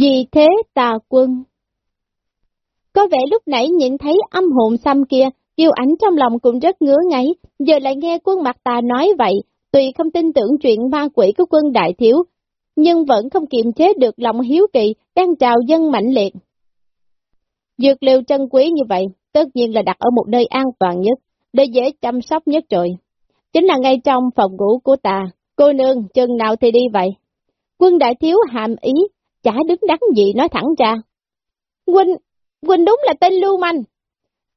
Vì thế tà quân. Có vẻ lúc nãy nhìn thấy âm hồn xăm kia, kiều ảnh trong lòng cũng rất ngứa ngáy, giờ lại nghe quân mặt tà nói vậy, tuy không tin tưởng chuyện ma quỷ của quân đại thiếu, nhưng vẫn không kiềm chế được lòng hiếu kỳ, đang trào dân mạnh liệt. Dược liệu trân quý như vậy, tất nhiên là đặt ở một nơi an toàn nhất, để dễ chăm sóc nhất rồi. Chính là ngay trong phòng ngủ của ta, cô nương, chừng nào thì đi vậy? Quân đại thiếu hàm ý, chả đứng đắn gì nói thẳng ra. Quỳnh, Quỳnh đúng là tên lưu manh.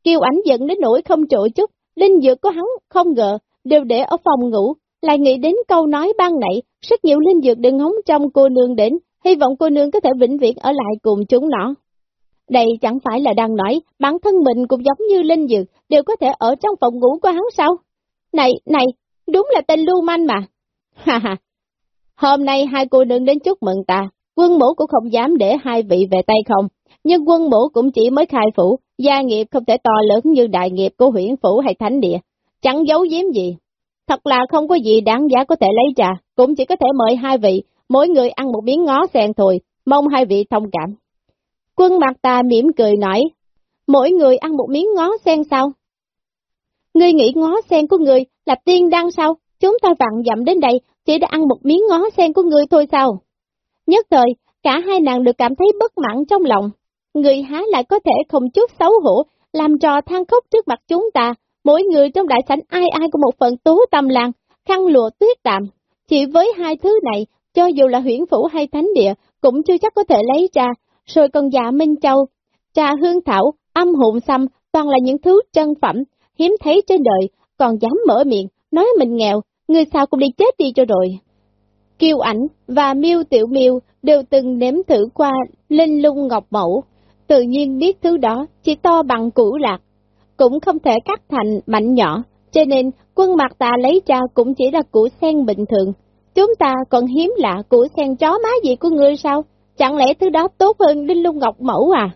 Kiều ảnh giận đến nỗi không trội chút, linh dược của hắn không ngờ, đều để ở phòng ngủ, lại nghĩ đến câu nói ban nãy, rất nhiều linh dược đừng hóng trong cô nương đến, hy vọng cô nương có thể vĩnh viễn ở lại cùng chúng nó. Đây chẳng phải là đang nói, bản thân mình cũng giống như linh dược, đều có thể ở trong phòng ngủ của hắn sao? Này, này, đúng là tên lưu manh mà. Ha ha, hôm nay hai cô nương đến chúc mừng ta, quân mũ cũng không dám để hai vị về tay không, nhưng quân mũ cũng chỉ mới khai phủ, gia nghiệp không thể to lớn như đại nghiệp của huyện phủ hay thánh địa, chẳng giấu giếm gì. Thật là không có gì đáng giá có thể lấy trà, cũng chỉ có thể mời hai vị, mỗi người ăn một miếng ngó sen thôi, mong hai vị thông cảm. Quân mặt ta mỉm cười nói, mỗi người ăn một miếng ngó sen sao? Ngươi nghĩ ngó sen của ngươi là tiên đăng sao? Chúng ta vặn dặm đến đây, chỉ để ăn một miếng ngó sen của ngươi thôi sao? Nhất thời, cả hai nàng được cảm thấy bất mãn trong lòng. Người há lại có thể không chút xấu hổ, làm trò than khóc trước mặt chúng ta, mỗi người trong đại sảnh ai ai có một phần tố tâm làng, khăn lụa tuyết đạm. Chỉ với hai thứ này, cho dù là huyển phủ hay thánh địa, cũng chưa chắc có thể lấy ra, rồi còn dạ Minh Châu, trà hương thảo, âm hồn xăm, toàn là những thứ chân phẩm, hiếm thấy trên đời, còn dám mở miệng, nói mình nghèo, người sao cũng đi chết đi cho rồi. Kiều ảnh và miêu tiểu miêu đều từng nếm thử qua linh lung ngọc mẫu, tự nhiên biết thứ đó chỉ to bằng củ lạc, cũng không thể cắt thành mảnh nhỏ, cho nên quân mặt ta lấy ra cũng chỉ là củ sen bình thường. Chúng ta còn hiếm lạ củ sen chó má gì của ngươi sao? Chẳng lẽ thứ đó tốt hơn linh lung ngọc mẫu à?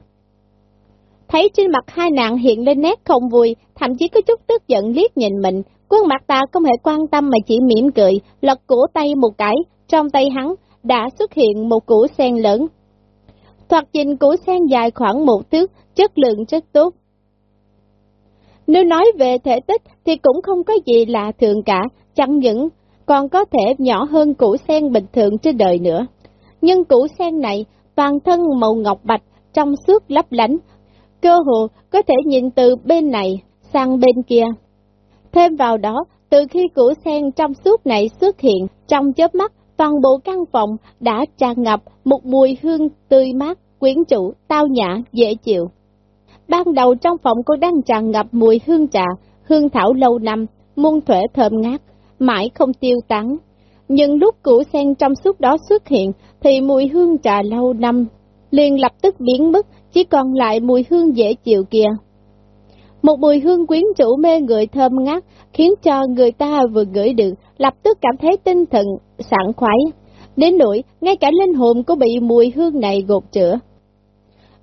Thấy trên mặt hai nạn hiện lên nét không vui, thậm chí có chút tức giận liếc nhìn mình, quân mặt ta không hề quan tâm mà chỉ mỉm cười, lật cổ tay một cái, trong tay hắn đã xuất hiện một củ sen lớn. Thoạt nhìn củ sen dài khoảng một thước, chất lượng rất tốt. Nếu nói về thể tích thì cũng không có gì lạ thường cả, chẳng những còn có thể nhỏ hơn củ sen bình thường trên đời nữa. Nhưng củ sen này toàn thân màu ngọc bạch, trong suốt lấp lánh, cơ hồ có thể nhìn từ bên này sang bên kia. Thêm vào đó, từ khi củ sen trong suốt này xuất hiện, trong chớp mắt, toàn bộ căn phòng đã tràn ngập một mùi hương tươi mát, quyến chủ, tao nhã, dễ chịu. Ban đầu trong phòng cô đang tràn ngập mùi hương trà, hương thảo lâu năm, muôn thuở thơm ngát, mãi không tiêu tán. Nhưng lúc củ sen trong suốt đó xuất hiện, thì mùi hương trà lâu năm liền lập tức biến mất, chỉ còn lại mùi hương dễ chịu kia. Một mùi hương quyến chủ mê người thơm ngát, khiến cho người ta vừa gửi được, lập tức cảm thấy tinh thần, sảng khoái. Đến nỗi, ngay cả linh hồn cũng bị mùi hương này gột rửa.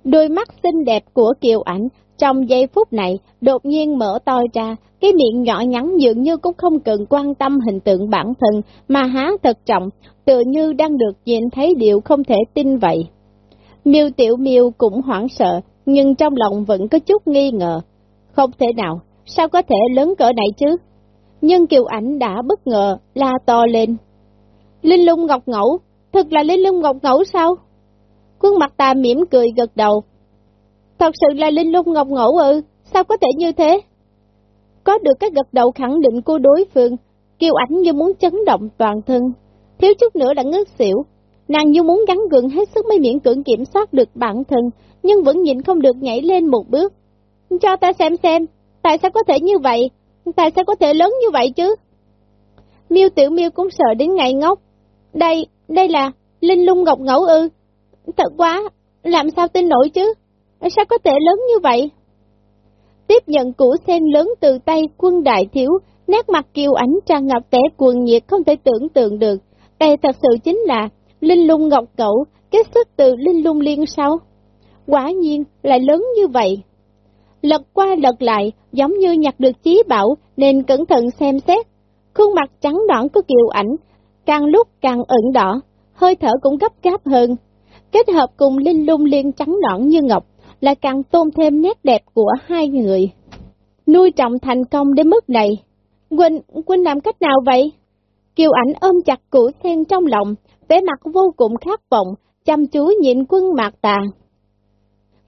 Đôi mắt xinh đẹp của Kiều Ảnh, trong giây phút này, đột nhiên mở to ra, cái miệng nhỏ nhắn dường như cũng không cần quan tâm hình tượng bản thân, mà há thật trọng, tựa như đang được nhìn thấy điều không thể tin vậy. Miêu Tiểu Miêu cũng hoảng sợ, nhưng trong lòng vẫn có chút nghi ngờ. Không thể nào, sao có thể lớn cỡ này chứ? Nhưng Kiều Ảnh đã bất ngờ, la to lên. Linh lung ngọc ngẫu, thật là linh lung ngọc ngẫu sao? Khuôn mặt ta mỉm cười gật đầu. Thật sự là linh lung ngọc ngẫu ư, sao có thể như thế? Có được cái gật đầu khẳng định của đối phương, Kiều Ảnh như muốn chấn động toàn thân, thiếu chút nữa đã ngất xỉu. Nàng như muốn gắn gượng hết sức mới miễn cưỡng kiểm soát được bản thân, nhưng vẫn nhịn không được nhảy lên một bước. Cho ta xem xem, tại sao có thể như vậy? Tại sao có thể lớn như vậy chứ? Miêu Tiểu Miêu cũng sợ đến ngày ngốc. Đây, đây là Linh Lung Ngọc Ngẫu ư? Thật quá, làm sao tin nổi chứ? Sao có thể lớn như vậy? Tiếp nhận củ sen lớn từ tay quân đại thiếu, nét mặt kiều ảnh tràn ngập vẻ cuồng nhiệt không thể tưởng tượng được. Đây thật sự chính là Linh Lung Ngọc Cẩu, kết xuất từ Linh Lung Liên sau Quả nhiên, lại lớn như vậy. Lật qua lật lại, giống như nhặt được chí bảo, nên cẩn thận xem xét. Khuôn mặt trắng đỏ của kiều ảnh, càng lúc càng ẩn đỏ, hơi thở cũng gấp gáp hơn. kết hợp cùng linh lung liên trắng nõn như ngọc, là càng tôn thêm nét đẹp của hai người. Nuôi trọng thành công đến mức này, Quỳnh, Quỳnh làm cách nào vậy? Kiều ảnh ôm chặt củ sen trong lòng, vẻ mặt vô cùng khát vọng, chăm chú nhìn quân mạc tà.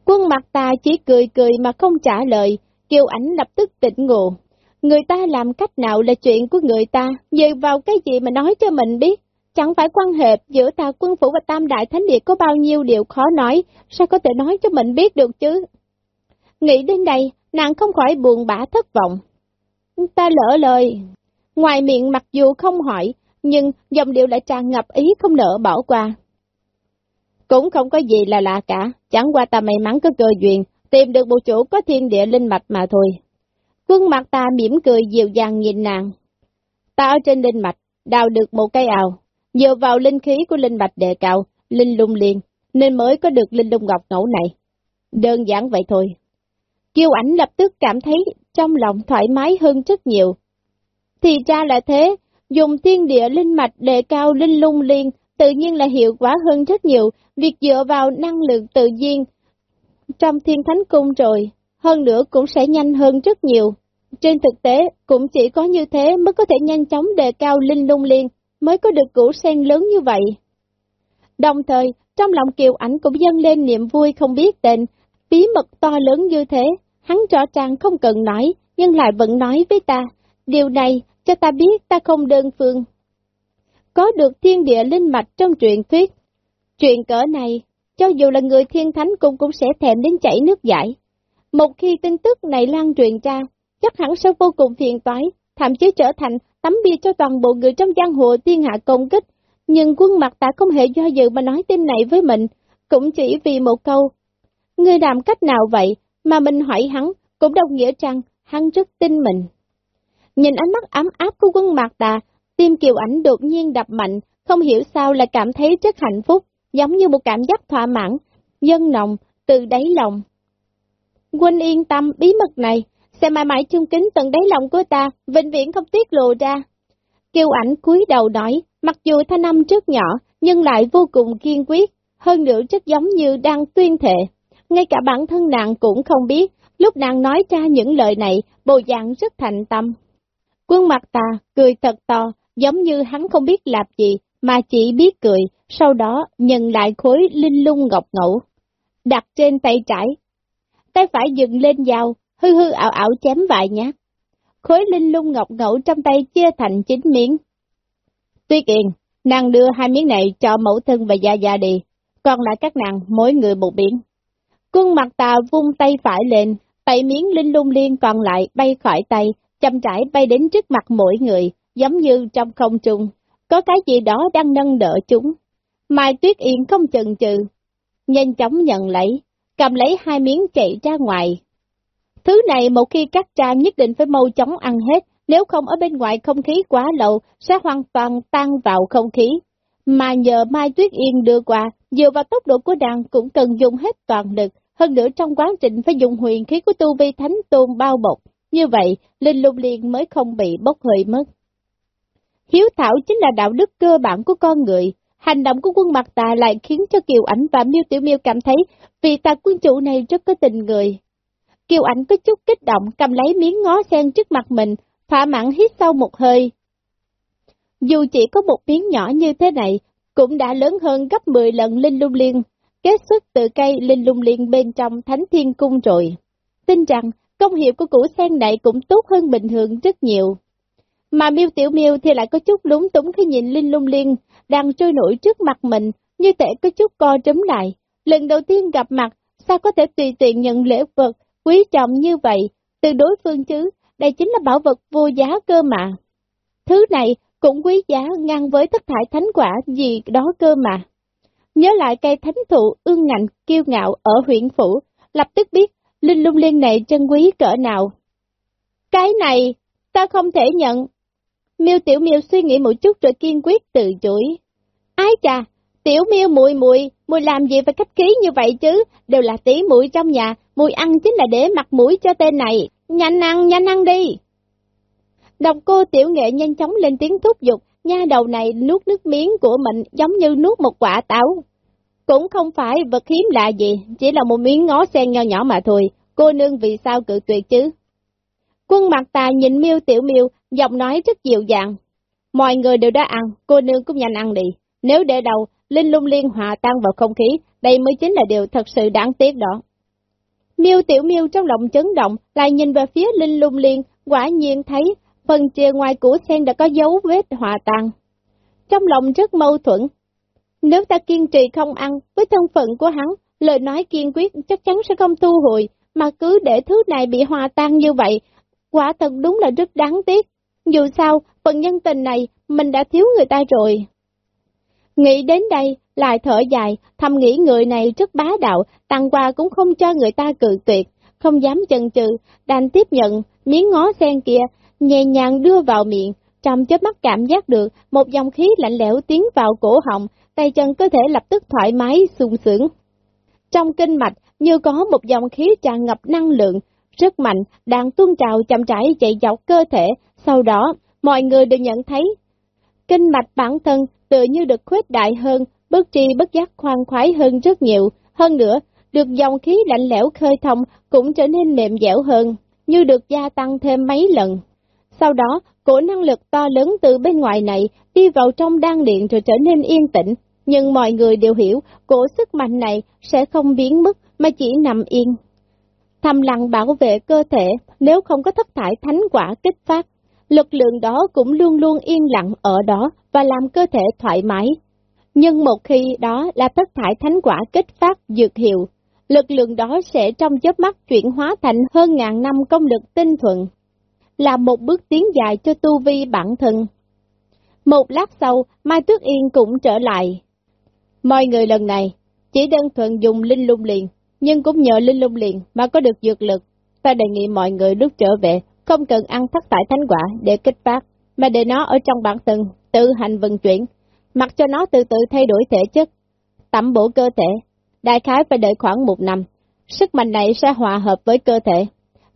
Quân mặt tà chỉ cười cười mà không trả lời, Kiều ảnh lập tức tỉnh ngộ. Người ta làm cách nào là chuyện của người ta, dựa vào cái gì mà nói cho mình biết. Chẳng phải quan hệ giữa ta quân phủ và tam đại thánh địa có bao nhiêu điều khó nói, sao có thể nói cho mình biết được chứ? Nghĩ đến đây, nàng không khỏi buồn bã thất vọng. Ta lỡ lời. Ngoài miệng mặc dù không hỏi, nhưng dòng điệu lại tràn ngập ý không nỡ bỏ qua. Cũng không có gì là lạ cả, chẳng qua ta may mắn có cơ duyên, tìm được một chỗ có thiên địa linh mạch mà thôi. Quân mặt ta mỉm cười dịu dàng nhìn nàng. Ta ở trên linh mạch, đào được một cây ào, dựa vào linh khí của linh mạch đề cao, linh lung liền, nên mới có được linh lung ngọc ngẫu này. Đơn giản vậy thôi. Kiều ảnh lập tức cảm thấy trong lòng thoải mái hơn rất nhiều. Thì ra là thế, dùng thiên địa linh mạch đề cao linh lung liên tự nhiên là hiệu quả hơn rất nhiều, việc dựa vào năng lượng tự nhiên trong thiên thánh cung rồi, hơn nữa cũng sẽ nhanh hơn rất nhiều. Trên thực tế, cũng chỉ có như thế mới có thể nhanh chóng đề cao linh lung liên, mới có được củ sen lớn như vậy. Đồng thời, trong lòng Kiều Ảnh cũng dâng lên niềm vui không biết tên, bí mật to lớn như thế, hắn rõ ràng không cần nói, nhưng lại vẫn nói với ta, điều này cho ta biết ta không đơn phương, có được thiên địa linh mạch trong truyện thuyết. Chuyện cỡ này, cho dù là người thiên thánh cũng cũng sẽ thèm đến chảy nước giải. Một khi tin tức này lan truyền ra, chắc hẳn sẽ vô cùng phiền toái, thậm chí trở thành tấm bia cho toàn bộ người trong giang hồ thiên hạ công kích. Nhưng quân mặt ta không hề do dự mà nói tin này với mình, cũng chỉ vì một câu. Người làm cách nào vậy, mà mình hỏi hắn, cũng đồng nghĩa rằng hắn rất tin mình. Nhìn ánh mắt ấm áp của quân mặt tà, Tim kiều ảnh đột nhiên đập mạnh, không hiểu sao là cảm thấy rất hạnh phúc, giống như một cảm giác thỏa mãn, dân nồng, từ đáy lòng. Quân yên tâm, bí mật này, sẽ mãi mãi chung kính tận đáy lòng của ta, vĩnh viễn không tiết lộ ra. Kiều ảnh cúi đầu nói, mặc dù thanh âm rất nhỏ, nhưng lại vô cùng kiên quyết, hơn nữa rất giống như đang tuyên thệ. Ngay cả bản thân nàng cũng không biết, lúc nàng nói ra những lời này, bộ dạng rất thành tâm. Quân mặt ta, cười thật to, giống như hắn không biết làm gì, mà chỉ biết cười, sau đó nhận lại khối linh lung ngọc ngẫu, đặt trên tay trái. Tay phải dựng lên dao, hư hư ảo ảo chém vài nhát. Khối linh lung ngọc ngẫu trong tay chia thành chín miếng. Tuy kiện, nàng đưa hai miếng này cho mẫu thân và gia gia đi, còn lại các nàng mỗi người một miếng. Quân mặt tà vung tay phải lên, bảy miếng linh lung liên còn lại bay khỏi tay, chậm rãi bay đến trước mặt mỗi người, giống như trong không trung, có cái gì đó đang nâng đỡ chúng. Mai Tuyết Yên không chần chừ, nhanh chóng nhận lấy, cầm lấy hai miếng chạy ra ngoài. Thứ này một khi cắt ra nhất định phải mau chóng ăn hết, nếu không ở bên ngoài không khí quá lâu sẽ hoàn toàn tan vào không khí. Mà nhờ Mai Tuyết Yên đưa qua, dựa vào tốc độ của đàn cũng cần dùng hết toàn lực, hơn nữa trong quá trình phải dùng huyền khí của tu vi thánh tôn bao bọc. Như vậy, Linh Lung Liên mới không bị bốc hơi mất. Hiếu thảo chính là đạo đức cơ bản của con người. Hành động của quân mặt tà lại khiến cho Kiều Ảnh và Miêu Tiểu Miêu cảm thấy vị tà quân chủ này rất có tình người. Kiều Ảnh có chút kích động cầm lấy miếng ngó sen trước mặt mình, thỏa mãn hít sâu một hơi. Dù chỉ có một miếng nhỏ như thế này, cũng đã lớn hơn gấp 10 lần Linh Lung Liên, kết xuất từ cây Linh Lung Liên bên trong Thánh Thiên Cung rồi. Tin rằng, công hiệu của củ sen này cũng tốt hơn bình thường rất nhiều. Mà miêu tiểu miêu thì lại có chút lúng túng khi nhìn Linh Lung Liên đang trôi nổi trước mặt mình, như thể có chút co trấm lại. Lần đầu tiên gặp mặt, sao có thể tùy tiện nhận lễ vật, quý trọng như vậy, từ đối phương chứ, đây chính là bảo vật vô giá cơ mà. Thứ này cũng quý giá ngang với tất thải thánh quả gì đó cơ mà. Nhớ lại cây thánh thụ ương ngạnh kiêu ngạo ở huyện phủ, lập tức biết linh lung liên này chân quý cỡ nào. Cái này, ta không thể nhận, Miêu Tiểu Miêu suy nghĩ một chút rồi kiên quyết từ chối. Ái chà, Tiểu Miêu muội muội, muội làm gì phải khách khí như vậy chứ, đều là tí muội trong nhà, mùi ăn chính là để mặt mũi cho tên này, nhanh ăn, nhanh ăn đi. độc cô Tiểu Nghệ nhanh chóng lên tiếng thúc giục, nha đầu này nuốt nước miếng của mình giống như nuốt một quả táo. Cũng không phải vật hiếm lạ gì, chỉ là một miếng ngó sen nho nhỏ mà thôi, cô nương vì sao cự tuyệt chứ? Quân mặt tà nhìn miêu tiểu miêu, giọng nói rất dịu dàng. Mọi người đều đã ăn, cô nương cũng nhanh ăn đi. Nếu để đầu, linh lung liên hòa tan vào không khí, đây mới chính là điều thật sự đáng tiếc đó. Miêu tiểu miêu trong lòng chấn động, lại nhìn về phía linh lung liên, quả nhiên thấy phần chìa ngoài của sen đã có dấu vết hòa tan. Trong lòng rất mâu thuẫn. Nếu ta kiên trì không ăn, với thân phận của hắn, lời nói kiên quyết chắc chắn sẽ không thu hồi, mà cứ để thứ này bị hòa tan như vậy, quả thật đúng là rất đáng tiếc. Dù sao, phần nhân tình này, mình đã thiếu người ta rồi. Nghĩ đến đây, lại thở dài, thầm nghĩ người này rất bá đạo, tặng quà cũng không cho người ta cự tuyệt, không dám chần chừ, đành tiếp nhận miếng ngó sen kia, nhẹ nhàng đưa vào miệng, trong chớp mắt cảm giác được một dòng khí lạnh lẽo tiến vào cổ họng, tay chân cơ thể lập tức thoải mái, sung sướng. Trong kinh mạch như có một dòng khí tràn ngập năng lượng, rất mạnh, đang tuôn trào chậm rãi chạy dọc cơ thể, sau đó mọi người đều nhận thấy kinh mạch bản thân tự như được khuếch đại hơn, bất tri bất giác khoan khoái hơn rất nhiều, hơn nữa, được dòng khí lạnh lẽo khơi thông cũng trở nên mềm dẻo hơn, như được gia tăng thêm mấy lần. Sau đó, cổ năng lực to lớn từ bên ngoài này đi vào trong đan điện rồi trở nên yên tĩnh, nhưng mọi người đều hiểu cổ sức mạnh này sẽ không biến mất mà chỉ nằm yên. Thầm lặng bảo vệ cơ thể nếu không có thất thải thánh quả kích phát, lực lượng đó cũng luôn luôn yên lặng ở đó và làm cơ thể thoải mái. Nhưng một khi đó là tất thải thánh quả kích phát dược hiệu, lực lượng đó sẽ trong chớp mắt chuyển hóa thành hơn ngàn năm công lực tinh thuận, là một bước tiến dài cho tu vi bản thân. Một lát sau, Mai Tuyết Yên cũng trở lại. Mọi người lần này, chỉ đơn thuần dùng linh lung liền, nhưng cũng nhờ linh lung liền mà có được dược lực. Ta đề nghị mọi người lúc trở về, không cần ăn thất tại thánh quả để kích phát, mà để nó ở trong bản thân, tự hành vận chuyển, mặc cho nó từ từ thay đổi thể chất, tẩm bổ cơ thể. Đại khái phải đợi khoảng một năm, sức mạnh này sẽ hòa hợp với cơ thể.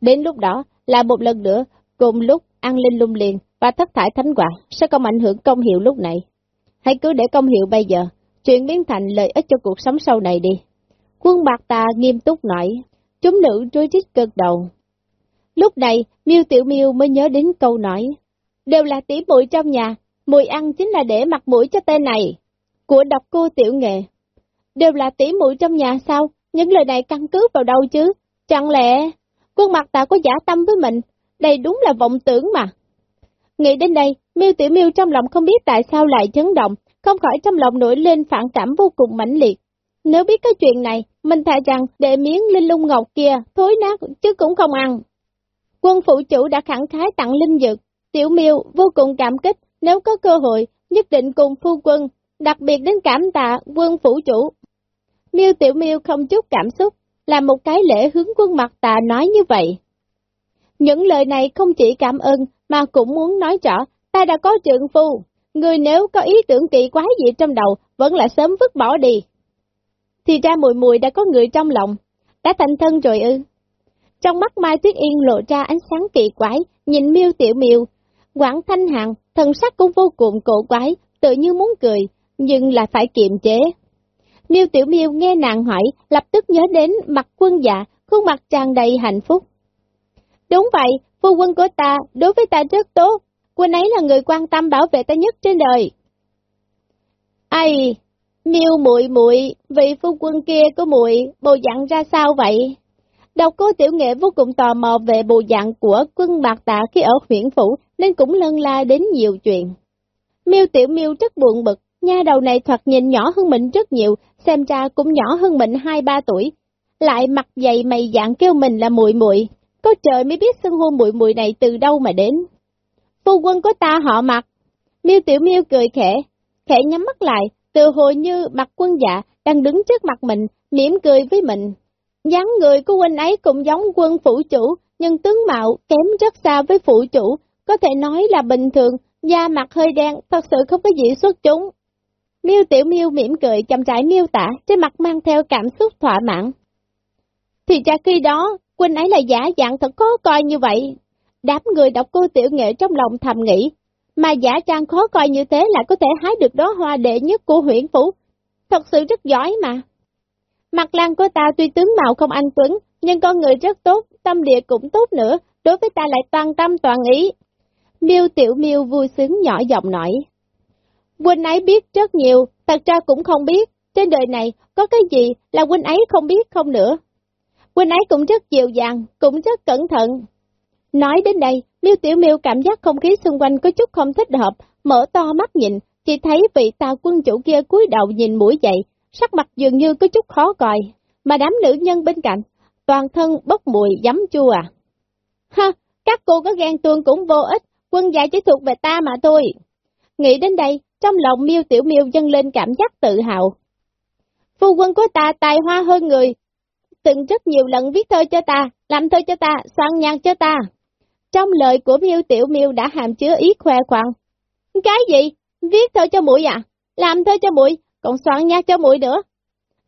Đến lúc đó, là một lần nữa, cùng lúc ăn linh lung liền và thất thải thánh quả sẽ không ảnh hưởng công hiệu lúc này. Hãy cứ để công hiệu bây giờ, chuyện biến thành lợi ích cho cuộc sống sau này đi. Quân bạc tà nghiêm túc nói, chúng nữ trôi trích cực đầu. Lúc này, miêu Tiểu miêu mới nhớ đến câu nói, đều là tỉ muội trong nhà, mùi ăn chính là để mặt mũi cho tên này. Của độc cô Tiểu Nghệ, đều là tỉ mũi trong nhà sao? Những lời này căn cứ vào đâu chứ? Chẳng lẽ, quân mặt ta có giả tâm với mình, đây đúng là vọng tưởng mà. Nghĩ đến đây, miêu Tiểu miêu trong lòng không biết tại sao lại chấn động, không khỏi trong lòng nổi lên phản cảm vô cùng mãnh liệt. Nếu biết cái chuyện này, mình thà rằng để miếng linh lung ngọc kia thối nát chứ cũng không ăn. Quân phụ chủ đã khẳng khái tặng linh dược, tiểu miêu vô cùng cảm kích, nếu có cơ hội, nhất định cùng phu quân, đặc biệt đến cảm tạ quân phủ chủ. Miêu tiểu miêu không chút cảm xúc, làm một cái lễ hướng quân mặt tà nói như vậy. Những lời này không chỉ cảm ơn, mà cũng muốn nói rõ, ta đã có trượng phu, người nếu có ý tưởng kỳ quái gì trong đầu, vẫn là sớm vứt bỏ đi thì ra mùi mùi đã có người trong lòng, đã thành thân rồi ư. Trong mắt Mai Tuyết Yên lộ ra ánh sáng kỳ quái, nhìn miêu tiểu miêu, Quảng Thanh Hằng, thần sắc cũng vô cùng cổ quái, tự như muốn cười, nhưng lại phải kiềm chế. Miêu Tiểu Miêu nghe nàng hỏi, lập tức nhớ đến mặt quân dạ, khuôn mặt tràn đầy hạnh phúc. Đúng vậy, phu quân của ta, đối với ta rất tốt, quân ấy là người quan tâm bảo vệ ta nhất trên đời. Ai, Miêu muội muội, vị phu quân kia của muội bộ dạng ra sao vậy? Độc cô tiểu nghệ vô cùng tò mò về bộ dạng của quân bạc tạ khi ở huyện phủ, nên cũng lân la đến nhiều chuyện. Miêu tiểu miêu rất buồn bực, nha đầu này thoạt nhìn nhỏ hơn mình rất nhiều, xem ra cũng nhỏ hơn mình 2-3 tuổi. Lại mặt dày mày dạng kêu mình là muội muội, có trời mới biết xưng hô muội muội này từ đâu mà đến. Phu quân của ta họ mặt. Miêu tiểu miêu cười khẽ, khẽ nhắm mắt lại, từ hồi như mặt quân dạ đang đứng trước mặt mình, mỉm cười với mình. dáng người của huynh ấy cũng giống quân phủ chủ, nhưng tướng mạo kém rất xa với phủ chủ, có thể nói là bình thường, da mặt hơi đen, thật sự không có gì xuất chúng. Miêu Tiểu Miêu mỉm cười chậm rãi miêu tả, trên mặt mang theo cảm xúc thỏa mãn. Thì ra khi đó, Quỳnh ấy là giả dạng thật khó coi như vậy. Đám người đọc cô tiểu nghệ trong lòng thầm nghĩ, mà giả trang khó coi như thế lại có thể hái được đó hoa đệ nhất của huyện phủ. thật sự rất giỏi mà. Mặt lan của ta tuy tướng mạo không anh Tuấn, nhưng con người rất tốt, tâm địa cũng tốt nữa, đối với ta lại toàn tâm toàn ý. Miêu Tiểu Miêu vui sướng nhỏ giọng nói. Huynh ấy biết rất nhiều, thật ra cũng không biết, trên đời này có cái gì là huynh ấy không biết không nữa. Huynh ấy cũng rất dịu dàng, cũng rất cẩn thận. Nói đến đây, Miêu Tiểu Miêu cảm giác không khí xung quanh có chút không thích hợp, mở to mắt nhìn, chỉ thấy vị tà quân chủ kia cúi đầu nhìn mũi dậy, sắc mặt dường như có chút khó coi, mà đám nữ nhân bên cạnh, toàn thân bốc mùi giấm chua à. Ha, các cô có ghen tuông cũng vô ích, quân giải chỉ thuộc về ta mà thôi. Nghĩ đến đây, trong lòng miêu tiểu miêu dâng lên cảm giác tự hào. Phu quân của ta tài hoa hơn người, từng rất nhiều lần viết thơ cho ta, làm thơ cho ta, soạn nhạc cho ta. Trong lời của miêu tiểu miêu đã hàm chứa ý khoe khoang. Cái gì? Viết thơ cho mũi à? Làm thơ cho mũi, còn soạn nhạc cho mũi nữa.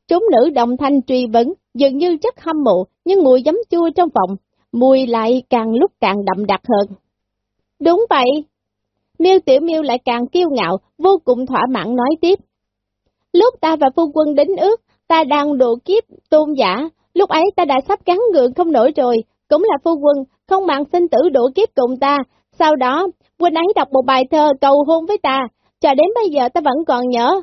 Chúng nữ đồng thanh truy vấn, dường như rất hâm mộ, nhưng mùi giấm chua trong phòng, mùi lại càng lúc càng đậm đặc hơn. Đúng vậy. Miêu Tiểu Miêu lại càng kiêu ngạo, vô cùng thỏa mãn nói tiếp. Lúc ta và phu quân đính ước, ta đang độ kiếp tôn giả, lúc ấy ta đã sắp gắn gượng không nổi rồi, cũng là phu quân, không mạng sinh tử độ kiếp cùng ta. Sau đó, quân ấy đọc một bài thơ cầu hôn với ta, cho đến bây giờ ta vẫn còn nhớ.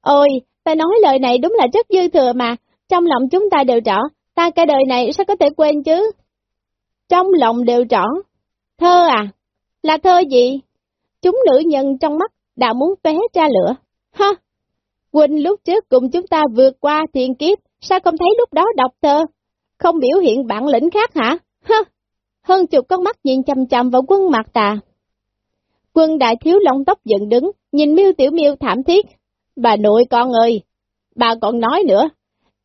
Ôi, ta nói lời này đúng là rất dư thừa mà, trong lòng chúng ta đều rõ, ta cả đời này sao có thể quên chứ? Trong lòng đều rõ. Thơ à? Là thơ gì? Chúng nữ nhân trong mắt đã muốn vé ra lửa. Ha! Quỳnh lúc trước cùng chúng ta vượt qua thiên kiếp, sao không thấy lúc đó đọc thơ? Không biểu hiện bản lĩnh khác hả? Ha! Hơn chục con mắt nhìn chầm chầm vào quân mặt tà. Quân đại thiếu lông tóc dựng đứng, nhìn miêu tiểu miêu thảm thiết. Bà nội con ơi! Bà còn nói nữa,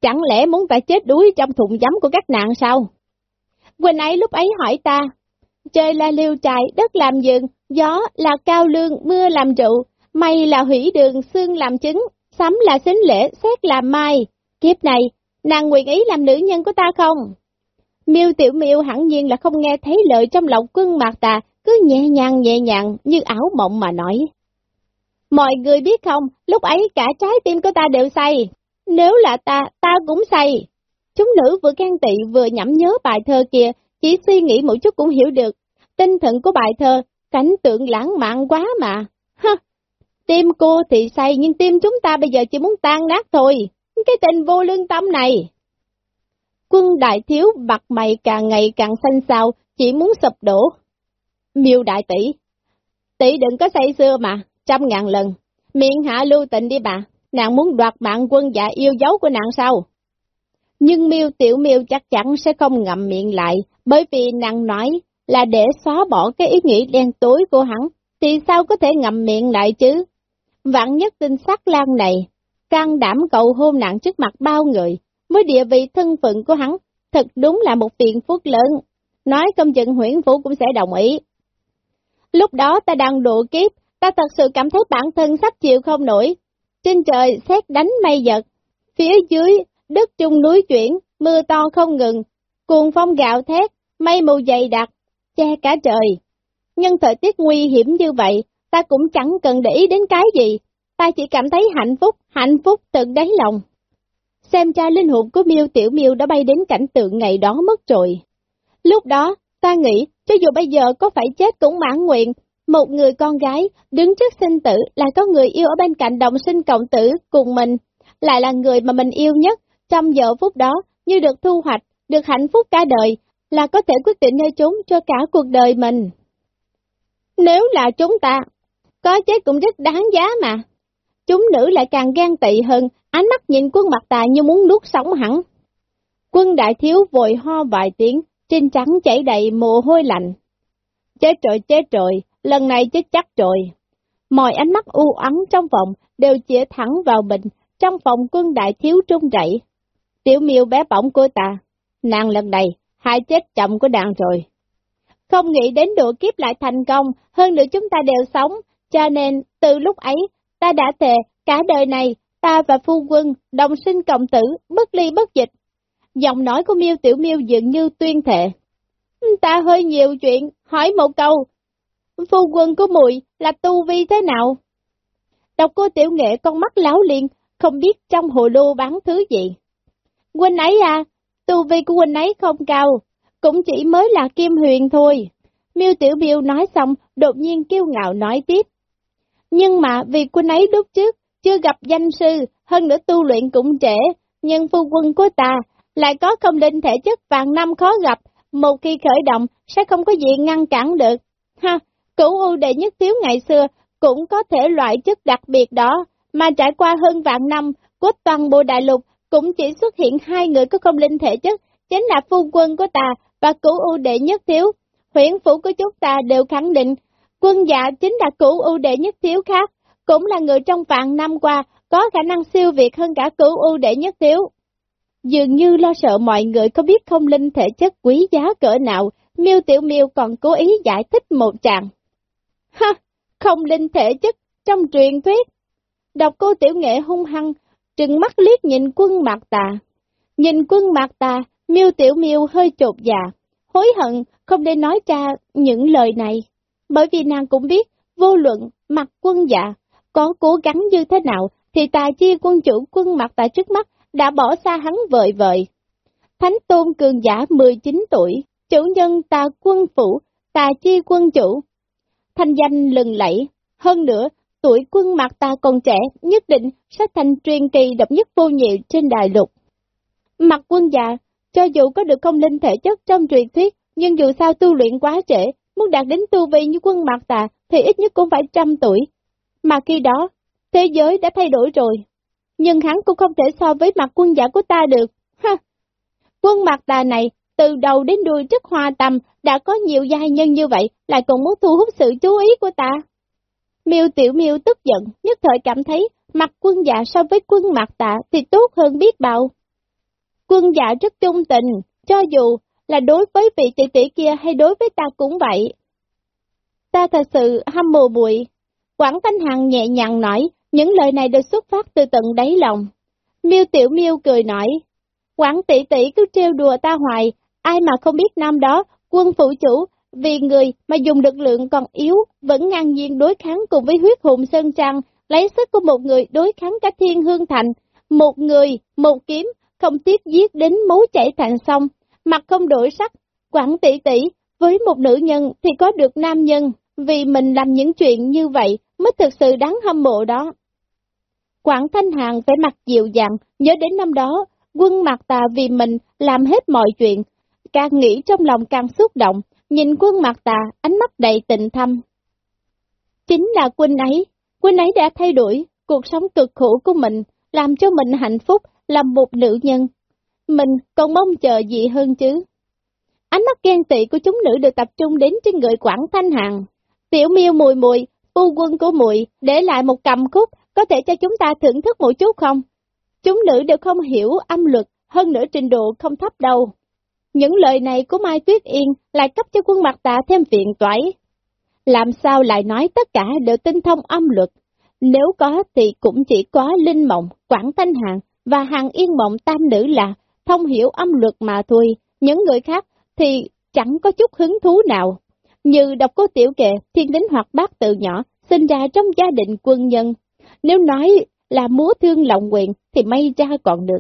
chẳng lẽ muốn phải chết đuối trong thùng giấm của các nạn sao? Quỳnh ấy lúc ấy hỏi ta, trời là liều trại, đất làm giường, gió là cao lương, mưa làm rượu, mây là hủy đường, xương làm trứng, sắm là xính lễ, xét là mai. Kiếp này, nàng nguyện ý làm nữ nhân của ta không? Miêu tiểu miêu hẳn nhiên là không nghe thấy lời trong lòng quân mạc tà, cứ nhẹ nhàng nhẹ nhàng như ảo mộng mà nói. Mọi người biết không, lúc ấy cả trái tim của ta đều say. Nếu là ta, ta cũng say. Chúng nữ vừa can tị vừa nhẩm nhớ bài thơ kia, chỉ suy nghĩ một chút cũng hiểu được. Tinh thần của bài thơ, cảnh tượng lãng mạn quá mà. Ha! Tim cô thì say nhưng tim chúng ta bây giờ chỉ muốn tan nát thôi. Cái tình vô lương tâm này. Quân đại thiếu mặt mày càng ngày càng xanh xao, chỉ muốn sụp đổ. Miêu đại tỷ, tỷ đừng có say xưa mà, trăm ngàn lần. Miệng hạ lưu tình đi bà, nàng muốn đoạt mạng quân dạ yêu dấu của nàng sao? Nhưng miêu tiểu miêu chắc chắn sẽ không ngậm miệng lại, bởi vì nàng nói là để xóa bỏ cái ý nghĩ đen tối của hắn, thì sao có thể ngậm miệng lại chứ? Vạn nhất tinh sắc lan này, can đảm cầu hôn nặng trước mặt bao người, với địa vị thân phận của hắn, thật đúng là một phiền phức lớn. Nói công chừng huyển phủ cũng sẽ đồng ý. Lúc đó ta đang độ kiếp, ta thật sự cảm thấy bản thân sắp chịu không nổi. Trên trời xét đánh mây giật, phía dưới đất trung núi chuyển, mưa to không ngừng, cuồng phong gạo thét, mây mù dày đặc, che cả trời. Nhưng thời tiết nguy hiểm như vậy, ta cũng chẳng cần để ý đến cái gì, ta chỉ cảm thấy hạnh phúc, hạnh phúc từ đáy lòng. Xem ra linh hồn của miêu Tiểu miêu đã bay đến cảnh tượng ngày đó mất rồi. Lúc đó, ta nghĩ, cho dù bây giờ có phải chết cũng mãn nguyện, một người con gái đứng trước sinh tử lại có người yêu ở bên cạnh đồng sinh cộng tử cùng mình, lại là người mà mình yêu nhất, trong giờ phút đó như được thu hoạch, được hạnh phúc cả đời, là có thể quyết định nơi chúng cho cả cuộc đời mình. Nếu là chúng ta, có chết cũng rất đáng giá mà. Chúng nữ lại càng gan tị hơn, ánh mắt nhìn quân mặt tà như muốn nuốt sống hẳn. Quân đại thiếu vội ho vài tiếng, trên trắng chảy đầy mồ hôi lạnh. Chết rồi, chết rồi, lần này chết chắc rồi. Mọi ánh mắt u ắng trong phòng đều chĩa thẳng vào mình, trong phòng quân đại thiếu trung rẩy. Tiểu miêu bé bỏng của ta, nàng lần này, hai chết chậm của nàng rồi. Không nghĩ đến độ kiếp lại thành công, hơn nữa chúng ta đều sống, cho nên từ lúc ấy, ta đã thề, cả đời này, ta và phu quân, đồng sinh cộng tử, bất ly bất dịch. Giọng nói của miêu Tiểu miêu dường như tuyên thệ. Ta hơi nhiều chuyện, hỏi một câu. Phu quân của muội là tu vi thế nào? Đọc cô tiểu nghệ con mắt láo liền, không biết trong hồ lô bán thứ gì. Huynh ấy à, tu vi của huynh ấy không cao, cũng chỉ mới là kim huyền thôi. Miêu Tiểu Miêu nói xong, đột nhiên kiêu ngạo nói tiếp. Nhưng mà vì quân ấy lúc trước, chưa gặp danh sư, hơn nữa tu luyện cũng trễ, nhưng phu quân của ta lại có không linh thể chất vàng năm khó gặp, một khi khởi động sẽ không có gì ngăn cản được. Ha, cửu ưu đệ nhất thiếu ngày xưa cũng có thể loại chất đặc biệt đó, mà trải qua hơn vạn năm, của toàn bộ đại lục cũng chỉ xuất hiện hai người có không linh thể chất, chính là phu quân của ta và cửu ưu đệ nhất thiếu. Huyện phủ của chúng ta đều khẳng định, quân dạ chính là cửu ưu đệ nhất thiếu khác, cũng là người trong vạn năm qua có khả năng siêu việt hơn cả cửu ưu đệ nhất thiếu. Dường như lo sợ mọi người có biết không linh thể chất quý giá cỡ nào, miêu tiểu miêu còn cố ý giải thích một chàng. Ha! Không linh thể chất trong truyền thuyết. Đọc cô tiểu nghệ hung hăng, trừng mắt liếc nhìn quân mạc tà. Nhìn quân mạc tà, miêu tiểu miêu hơi chột dạ, hối hận không nên nói ra những lời này. Bởi vì nàng cũng biết, vô luận, mặt quân dạ, có cố gắng như thế nào, thì tài chi quân chủ quân mặt tại trước mắt đã bỏ xa hắn vời vợi. Thánh tôn cường giả 19 tuổi, chủ nhân tà quân phủ, tà chi quân chủ. Thanh danh lừng lẫy, hơn nữa, tuổi quân mặt ta còn trẻ, nhất định sẽ thành truyền kỳ độc nhất vô nhị trên đại lục. Mặt quân già, cho dù có được công linh thể chất trong truyền thuyết, nhưng dù sao tu luyện quá trễ, muốn đạt đến tu vi như quân mặt tà thì ít nhất cũng phải trăm tuổi. Mà khi đó, thế giới đã thay đổi rồi. Nhưng hắn cũng không thể so với mặt quân giả của ta được. Ha! Quân mặt tà này, từ đầu đến đuôi rất hòa tâm, đã có nhiều giai nhân như vậy, lại còn muốn thu hút sự chú ý của ta. Miêu Tiểu Miêu tức giận, nhất thời cảm thấy mặt quân dạ so với quân mặt tạ thì tốt hơn biết bao. Quân dạ rất trung tình, cho dù là đối với vị tỷ tỷ kia hay đối với ta cũng vậy. Ta thật sự hâm mộ bụi. Quảng Thanh Hằng nhẹ nhàng nói, những lời này đều xuất phát từ tận đáy lòng. Miêu Tiểu Miêu cười nói, Quảng tỷ tỷ cứ trêu đùa ta hoài, ai mà không biết năm đó, quân phụ chủ vì người mà dùng lực lượng còn yếu, vẫn ngang nhiên đối kháng cùng với huyết hùng Sơn Trăng, lấy sức của một người đối kháng cả thiên hương thành. Một người, một kiếm, không tiếc giết đến máu chảy thành sông, mặt không đổi sắc, quản tỷ tỷ, với một nữ nhân thì có được nam nhân, vì mình làm những chuyện như vậy mới thực sự đáng hâm mộ đó. Quảng Thanh Hàng phải mặt dịu dàng, nhớ đến năm đó, quân mặt tà vì mình làm hết mọi chuyện, càng nghĩ trong lòng càng xúc động, Nhìn quân mặt tà, ánh mắt đầy tình thâm. Chính là quân ấy, quân ấy đã thay đổi cuộc sống cực khổ của mình, làm cho mình hạnh phúc, làm một nữ nhân. Mình còn mong chờ gì hơn chứ? Ánh mắt ghen tị của chúng nữ được tập trung đến trên người Quảng Thanh Hằng. Tiểu miêu mùi mùi, phu quân của mùi, để lại một cầm khúc, có thể cho chúng ta thưởng thức một chút không? Chúng nữ đều không hiểu âm luật, hơn nữa trình độ không thấp đâu. Những lời này của Mai Tuyết Yên lại cấp cho quân mặt tạ thêm viện toái. Làm sao lại nói tất cả đều tinh thông âm luật? Nếu có thì cũng chỉ có Linh Mộng, Quảng Thanh Hạng và Hàng Yên Mộng tam nữ là thông hiểu âm luật mà thôi. Những người khác thì chẳng có chút hứng thú nào. Như đọc cô tiểu kệ, thiên đính hoặc bác từ nhỏ, sinh ra trong gia đình quân nhân. Nếu nói là múa thương lòng nguyện thì may ra còn được.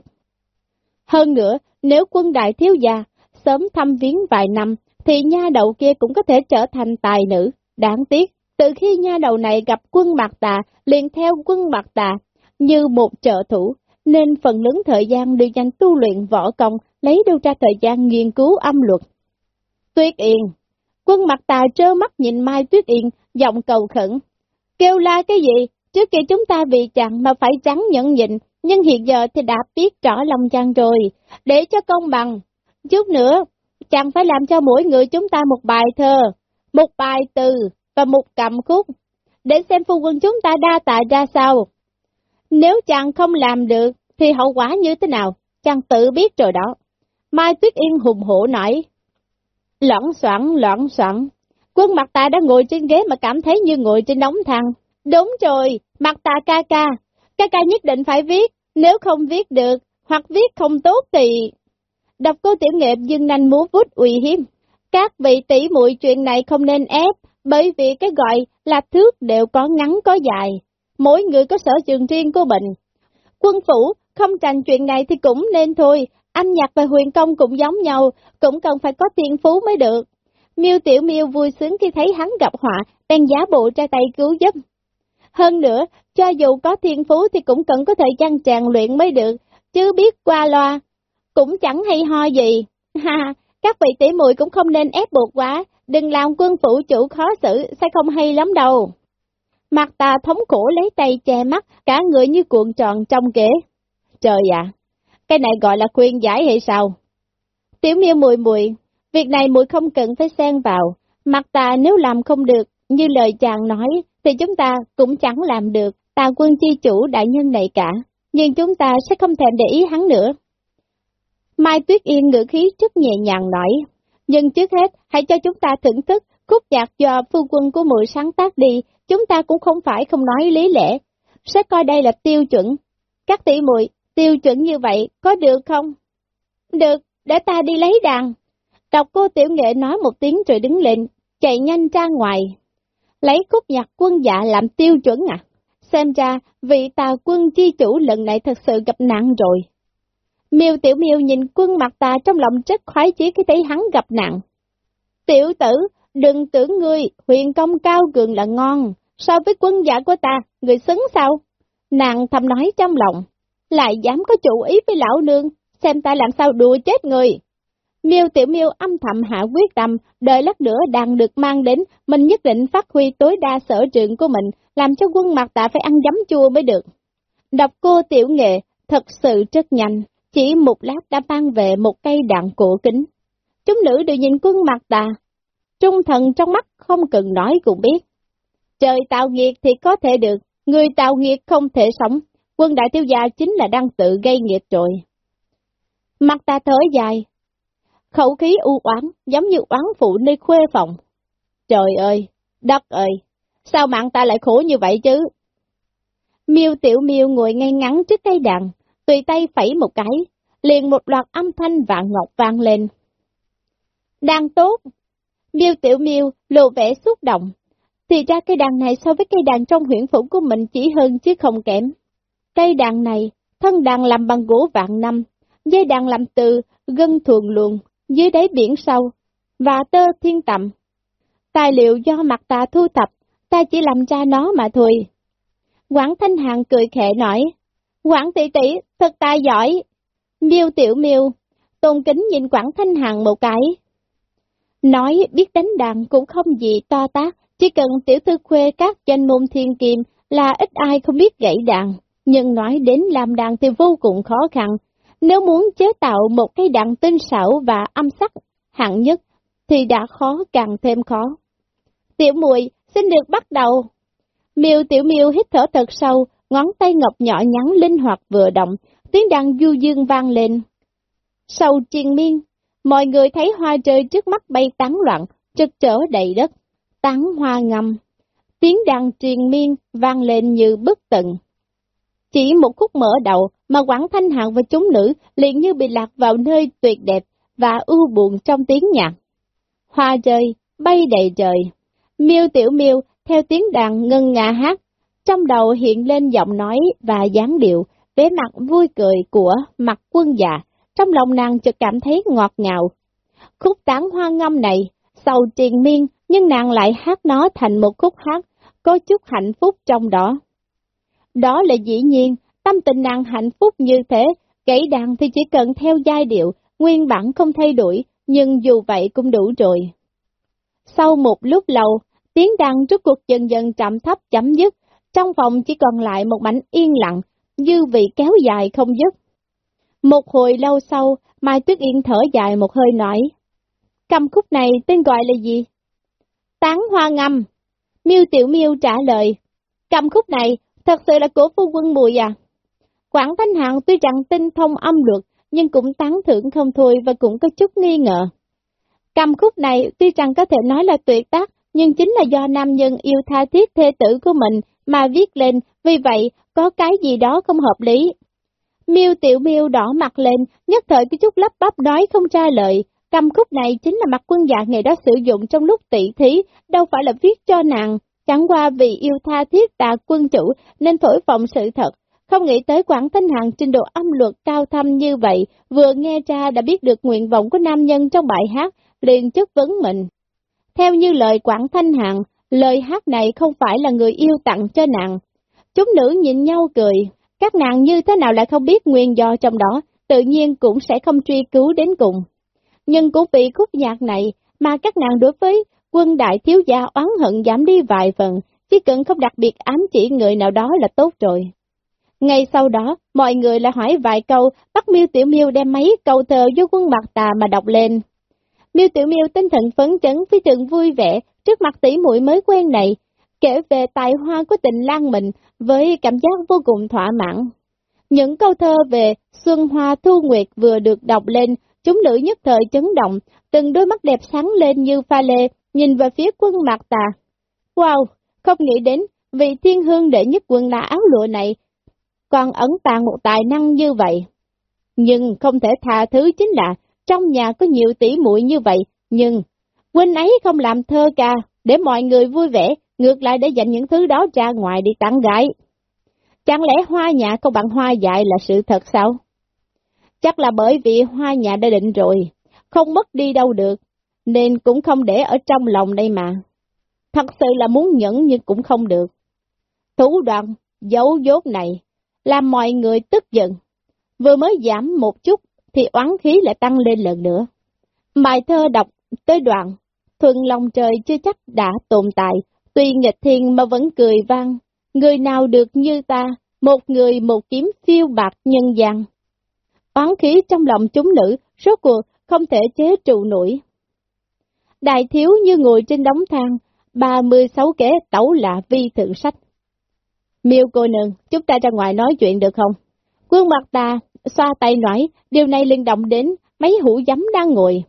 Hơn nữa, nếu quân đại thiếu gia sớm thăm viếng vài năm, thì nha đầu kia cũng có thể trở thành tài nữ. Đáng tiếc, từ khi nha đầu này gặp quân bạc tà, liền theo quân bạc tà, như một trợ thủ, nên phần lớn thời gian đều dành tu luyện võ công, lấy đâu ra thời gian nghiên cứu âm luật. Tuyết Yên Quân mặt tà trơ mắt nhìn Mai Tuyết Yên, giọng cầu khẩn. Kêu la cái gì? Trước kia chúng ta vì chàng mà phải trắng nhẫn nhịn, nhưng hiện giờ thì đã biết rõ lòng chàng rồi. Để cho công bằng, Chút nữa, chàng phải làm cho mỗi người chúng ta một bài thơ, một bài từ và một cầm khúc, để xem phu quân chúng ta đa tạ ra sao. Nếu chàng không làm được, thì hậu quả như thế nào, chàng tự biết rồi đó. Mai Tuyết Yên hùng hổ nói, loãng soạn, loãng soạn, quân mặt ta đã ngồi trên ghế mà cảm thấy như ngồi trên nóng thang. Đúng rồi, mặt ta ca ca, ca ca nhất định phải viết, nếu không viết được, hoặc viết không tốt thì độc cô tiểu nghiệp dương nanh múa vút uy hiếp. Các vị tỷ muội chuyện này không nên ép, bởi vì cái gọi là thước đều có ngắn có dài. Mỗi người có sở trường riêng của mình. Quân phủ, không tranh chuyện này thì cũng nên thôi, anh nhạc và huyền công cũng giống nhau, cũng cần phải có thiên phú mới được. Miêu Tiểu Miêu vui sướng khi thấy hắn gặp họa, đang giá bộ ra tay cứu giúp. Hơn nữa, cho dù có thiên phú thì cũng cần có thời gian tràn luyện mới được, chứ biết qua loa, cũng chẳng hay ho gì. Ha, các vị tỷ muội cũng không nên ép buộc quá, đừng làm quân phủ chủ khó xử, sẽ không hay lắm đâu. Mặt ta thống cổ lấy tay che mắt, cả người như cuộn tròn trong kế. Trời ạ, cái này gọi là khuyên giải hay sao? Tiểu miêu mùi mùi, việc này mùi không cần phải xen vào, mặt ta nếu làm không được, như lời chàng nói, thì chúng ta cũng chẳng làm được, tà quân chi chủ đại nhân này cả, nhưng chúng ta sẽ không thèm để ý hắn nữa. Mai Tuyết Yên ngữ khí rất nhẹ nhàng nói, nhưng trước hết hãy cho chúng ta thưởng thức khúc nhạc do phu quân của muội sáng tác đi, chúng ta cũng không phải không nói lý lẽ, sẽ coi đây là tiêu chuẩn. Các tỷ muội tiêu chuẩn như vậy có được không? Được, để ta đi lấy đàn. Đọc cô tiểu nghệ nói một tiếng rồi đứng lên, chạy nhanh ra ngoài. Lấy khúc nhạc quân dạ làm tiêu chuẩn à? Xem ra, vị tà quân chi chủ lần này thật sự gặp nạn rồi. Miêu tiểu miêu nhìn quân mặt ta trong lòng rất khoái chí khi thấy hắn gặp nạn. Tiểu tử, đừng tưởng ngươi, huyền công cao cường là ngon, so với quân giả của ta, người xứng sao? Nàng thầm nói trong lòng, lại dám có chủ ý với lão nương, xem ta làm sao đùa chết người. Miêu tiểu miêu âm thầm hạ quyết tâm, đợi lát nữa đàn được mang đến, mình nhất định phát huy tối đa sở trường của mình, làm cho quân mặt tạ phải ăn giấm chua mới được. Đọc cô tiểu nghệ, thật sự rất nhanh, chỉ một lát đã mang về một cây đạn cổ kính. Chúng nữ đều nhìn quân mặt tà, trung thần trong mắt không cần nói cũng biết. Trời tạo nghiệt thì có thể được, người tạo nghiệt không thể sống, quân đại tiêu gia chính là đang tự gây nghiệt rồi. Mặt ta thở dài, khẩu khí u oán giống như oán phụ nơi khuê phòng. Trời ơi, đất ơi, sao mạng ta lại khổ như vậy chứ? Miêu tiểu miêu ngồi ngay ngắn trước cây đàn, tùy tay phẩy một cái, liền một loạt âm thanh vạn ngọc vang lên. Đang tốt, miêu tiểu miêu lộ vẻ xúc động, thì ra cây đàn này so với cây đàn trong huyện phủ của mình chỉ hơn chứ không kém. Cây đàn này, thân đàn làm bằng gỗ vạn năm, dây đàn làm từ gân thuần luồng, dưới đáy biển sâu, và tơ thiên tầm. Tài liệu do mặt ta thu thập, ta chỉ làm ra nó mà thôi. Quảng Thanh Hàng cười khẽ nói, Quảng tỷ tỷ, thật tài giỏi. Miêu tiểu miêu, tôn kính nhìn Quảng Thanh hằng một cái. Nói biết đánh đàn cũng không gì to tác, chỉ cần tiểu thư khuê các danh môn thiên kim là ít ai không biết gãy đàn, nhưng nói đến làm đàn thì vô cùng khó khăn. Nếu muốn chế tạo một cái đàn tinh xảo và âm sắc hạng nhất, thì đã khó càng thêm khó. Tiểu Muội xin được bắt đầu. Miêu tiểu miêu hít thở thật sâu, ngón tay ngọc nhỏ nhắn linh hoạt vừa động, tiếng đàn du dương vang lên. Sau triền miên, mọi người thấy hoa rơi trước mắt bay tán loạn, trực trở đầy đất, tán hoa ngầm. Tiếng đàn triền miên vang lên như bức tận. Chỉ một khúc mở đầu mà Quảng Thanh Hạng và chúng nữ liền như bị lạc vào nơi tuyệt đẹp và ưu buồn trong tiếng nhạc. Hoa rơi, bay đầy trời. Miêu tiểu miêu theo tiếng đàn ngân ngà hát, trong đầu hiện lên giọng nói và dáng điệu, vẻ mặt vui cười của mặt quân già, trong lòng nàng chợt cảm thấy ngọt ngào. Khúc tán hoa ngâm này, sầu triền miên, nhưng nàng lại hát nó thành một khúc hát, có chút hạnh phúc trong đó. Đó là dĩ nhiên, tâm tình nàng hạnh phúc như thế, gãy đàn thì chỉ cần theo giai điệu, nguyên bản không thay đổi, nhưng dù vậy cũng đủ rồi. Sau một lúc lâu, tiếng đàn rốt cuộc dần dần chậm thấp chấm dứt, trong phòng chỉ còn lại một mảnh yên lặng, dư vị kéo dài không dứt. Một hồi lâu sau, Mai Tuyết Yên thở dài một hơi nói, cầm khúc này tên gọi là gì? Tán hoa ngâm. Miêu Tiểu Miêu trả lời, cầm khúc này thật sự là của phu quân mùi à? Quảng Thanh Hạng tuy rằng tinh thông âm luật, nhưng cũng tán thưởng không thôi và cũng có chút nghi ngờ. Cầm khúc này tuy rằng có thể nói là tuyệt tác, nhưng chính là do nam nhân yêu tha thiết thê tử của mình mà viết lên, vì vậy có cái gì đó không hợp lý. Miêu tiểu miêu đỏ mặt lên, nhất thời cái chút lắp bắp nói không ra lời, cầm khúc này chính là mặt quân dạ ngày đó sử dụng trong lúc tỷ thí, đâu phải là viết cho nàng, chẳng qua vì yêu tha thiết tà quân chủ nên thổi phồng sự thật, Không nghĩ tới Quảng Thanh Hằng trình độ âm luật cao thâm như vậy, vừa nghe ra đã biết được nguyện vọng của nam nhân trong bài hát, liền chất vấn mình. Theo như lời Quảng Thanh Hằng, lời hát này không phải là người yêu tặng cho nàng. Chúng nữ nhìn nhau cười, các nàng như thế nào lại không biết nguyên do trong đó, tự nhiên cũng sẽ không truy cứu đến cùng. Nhưng cũng vì khúc nhạc này mà các nàng đối với quân đại thiếu gia oán hận giảm đi vài phần, chỉ cần không đặc biệt ám chỉ người nào đó là tốt rồi. Ngay sau đó, mọi người lại hỏi vài câu, bắt miêu tiểu miêu đem mấy câu thơ vô quân mặt tà mà đọc lên. Miêu tiểu miêu tinh thần phấn chấn phi thường vui vẻ trước mặt tỷ muội mới quen này, kể về tài hoa của tình lang mình với cảm giác vô cùng thỏa mãn. Những câu thơ về Xuân Hoa Thu Nguyệt vừa được đọc lên, chúng nữ nhất thời chấn động, từng đôi mắt đẹp sáng lên như pha lê, nhìn về phía quân mặt tà. Wow, không nghĩ đến, vị thiên hương đệ nhất quân là áo lụa này, còn ẩn tàng một tài năng như vậy. Nhưng không thể tha thứ chính là, trong nhà có nhiều tỷ muội như vậy, nhưng huynh ấy không làm thơ ca, để mọi người vui vẻ, ngược lại để dành những thứ đó ra ngoài đi tặng gái. Chẳng lẽ hoa nhà không bằng hoa dại là sự thật sao? Chắc là bởi vì hoa nhà đã định rồi, không mất đi đâu được, nên cũng không để ở trong lòng đây mà. Thật sự là muốn nhẫn nhưng cũng không được. Thủ đoạn, dấu dốt này, làm mọi người tức giận. Vừa mới giảm một chút, thì oán khí lại tăng lên lần nữa. Bài thơ đọc tới đoạn, thuận lòng trời chưa chắc đã tồn tại, tuy nghịch thiên mà vẫn cười vang, người nào được như ta, một người một kiếm phiêu bạc nhân gian. Oán khí trong lòng chúng nữ, rốt cuộc không thể chế trụ nổi. Đại thiếu như ngồi trên đống thang, ba mươi sáu kẻ tẩu là vi thượng sách. Miêu cô nương, chúng ta ra ngoài nói chuyện được không? Quân mặt ta, xoa tay nói, điều này liên động đến mấy hũ giấm đang ngồi.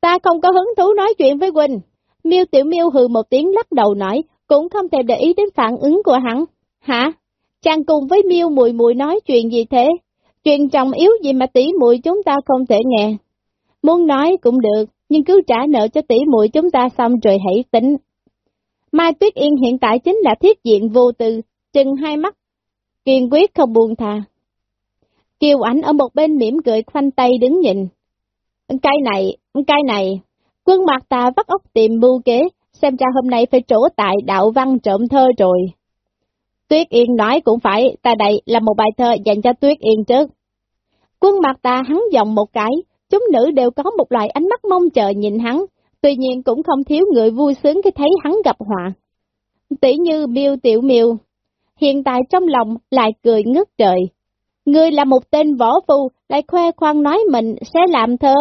Ta không có hứng thú nói chuyện với Quỳnh. Miêu tiểu miêu hừ một tiếng lắc đầu nói, cũng không thèm để ý đến phản ứng của hắn. Hả? Chàng cùng với miêu mùi mùi nói chuyện gì thế? Chuyện trọng yếu gì mà tỷ muội chúng ta không thể nghe? Muốn nói cũng được, nhưng cứ trả nợ cho tỷ muội chúng ta xong rồi hãy tính. Mai Tuyết Yên hiện tại chính là thiết diện vô tư, chừng hai mắt, kiên quyết không buông thà. Kiều ảnh ở một bên mỉm cười khoanh tay đứng nhìn. Cái này, cái này, quân mặt ta vắt ốc tìm mưu kế, xem ra hôm nay phải trổ tại đạo văn trộm thơ rồi. Tuyết Yên nói cũng phải, ta đây là một bài thơ dành cho Tuyết Yên trước. Quân mặt ta hắn giọng một cái, chúng nữ đều có một loại ánh mắt mong chờ nhìn hắn, tuy nhiên cũng không thiếu người vui sướng khi thấy hắn gặp họa. Tỷ như miêu tiểu miêu, hiện tại trong lòng lại cười ngất trời. Ngươi là một tên võ phu, lại khoe khoang nói mình sẽ làm thơ.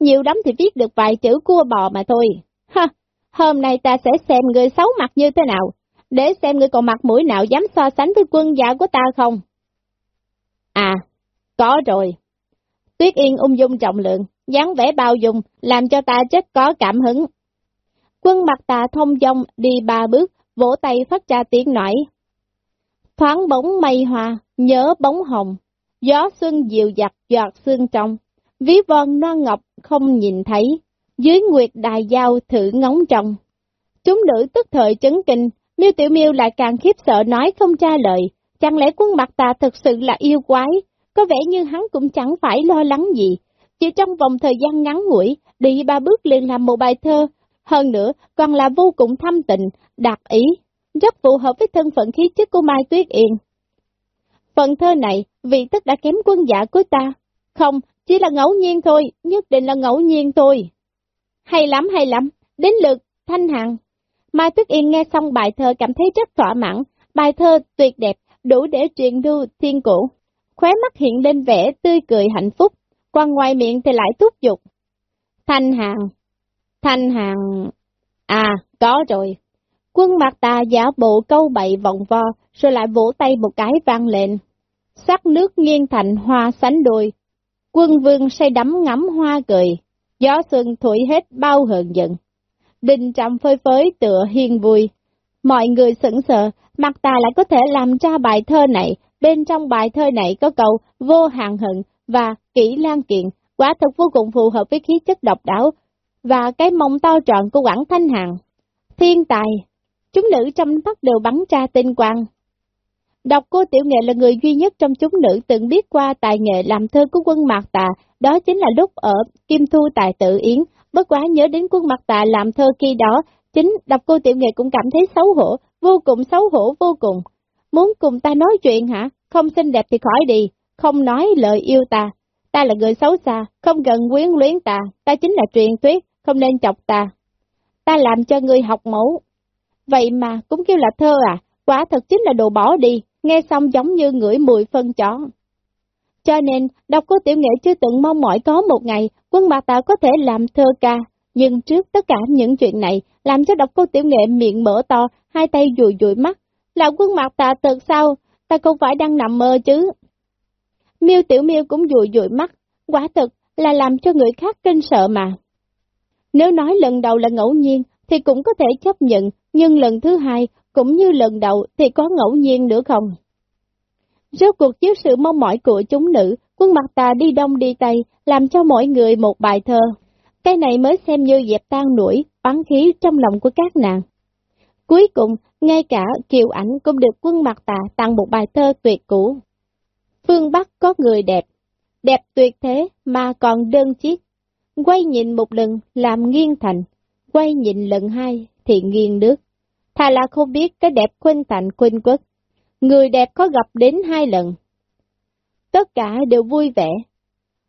Nhiều lắm thì viết được vài chữ cua bò mà thôi. Ha, hôm nay ta sẽ xem người xấu mặt như thế nào, để xem người còn mặt mũi nào dám so sánh với quân giả của ta không. À, có rồi. Tuyết Yên ung dung trọng lượng, dáng vẻ bao dung, làm cho ta rất có cảm hứng. Quân mặt ta thông dong đi ba bước, vỗ tay phát ra tiếng nói. Thoáng bóng mây hòa nhớ bóng hồng, gió xuân dịu dặt giọt xương trong, ví von non ngọc không nhìn thấy, dưới nguyệt đài giao thử ngóng trong. Chúng nữ tức thời chấn kinh, miêu tiểu miêu lại càng khiếp sợ nói không tra lời, chẳng lẽ quân mặt ta thực sự là yêu quái, có vẻ như hắn cũng chẳng phải lo lắng gì, chỉ trong vòng thời gian ngắn ngủi, đi ba bước liền làm một bài thơ, hơn nữa còn là vô cùng thâm tình, đạt ý, rất phù hợp với thân phận khí chất của Mai Tuyết Yên. Phần thơ này, vị tất đã kém quân giả của ta. Không, chỉ là ngẫu nhiên thôi, nhất định là ngẫu nhiên thôi. Hay lắm, hay lắm, đến lượt, thanh hằng. Mai Tuyết Yên nghe xong bài thơ cảm thấy rất thỏa mãn, bài thơ tuyệt đẹp, đủ để truyền lưu thiên cổ. Khóe mắt hiện lên vẻ tươi cười hạnh phúc, quan ngoài miệng thì lại thúc giục. Thanh hàng, thanh hàng, à, có rồi. Quân mặt ta giả bộ câu bậy vòng vo, rồi lại vỗ tay một cái vang lên. Sắc nước nghiêng thành hoa sánh đôi. Quân vương say đắm ngắm hoa cười, gió xuân thổi hết bao hờn giận. Đình trầm phơi phới tựa hiên vui. Mọi người sững sờ, mặt ta lại có thể làm ra bài thơ này, bên trong bài thơ này có câu vô hạn hận và kỹ lan kiện, quả thật vô cùng phù hợp với khí chất độc đáo và cái mông to tròn của Quảng Thanh Hằng. Thiên tài, chúng nữ trong mắt đều bắn ra tinh quang đọc cô Tiểu Nghệ là người duy nhất trong chúng nữ từng biết qua tài nghệ làm thơ của quân Mạc Tà, đó chính là lúc ở Kim Thu Tài Tự Yến, bất quá nhớ đến quân Mạc Tà làm thơ khi đó, chính đọc cô Tiểu Nghệ cũng cảm thấy xấu hổ, vô cùng xấu hổ vô cùng. Muốn cùng ta nói chuyện hả? Không xinh đẹp thì khỏi đi, không nói lời yêu ta. Ta là người xấu xa, không gần quyến luyến ta, ta chính là truyền thuyết, không nên chọc ta. Ta làm cho người học mẫu. Vậy mà cũng kêu là thơ à, quả thật chính là đồ bỏ đi, nghe xong giống như ngửi mùi phân chó. Cho nên, đọc cô tiểu nghệ chưa từng mong mỏi có một ngày, quân bà ta có thể làm thơ ca. Nhưng trước tất cả những chuyện này, làm cho đọc cô tiểu nghệ miệng mở to, hai tay dùi dùi mắt. Là quân mặt ta thật sao? Ta không phải đang nằm mơ chứ. Miêu tiểu miêu cũng dùi dùi mắt, quả thật là làm cho người khác kinh sợ mà. Nếu nói lần đầu là ngẫu nhiên, thì cũng có thể chấp nhận, nhưng lần thứ hai, cũng như lần đầu thì có ngẫu nhiên nữa không? Rốt cuộc dưới sự mong mỏi của chúng nữ, quân mặt tà đi đông đi tây, làm cho mỗi người một bài thơ. Cái này mới xem như dẹp tan nổi, oán khí trong lòng của các nàng. Cuối cùng, ngay cả kiều ảnh cũng được quân mặt tà tặng một bài thơ tuyệt cũ. Phương Bắc có người đẹp, đẹp tuyệt thế mà còn đơn chiếc. Quay nhìn một lần làm nghiêng thành, quay nhìn lần hai thì nghiêng nước. Thà là không biết cái đẹp khuynh thành khuynh quốc. Người đẹp có gặp đến hai lần. Tất cả đều vui vẻ.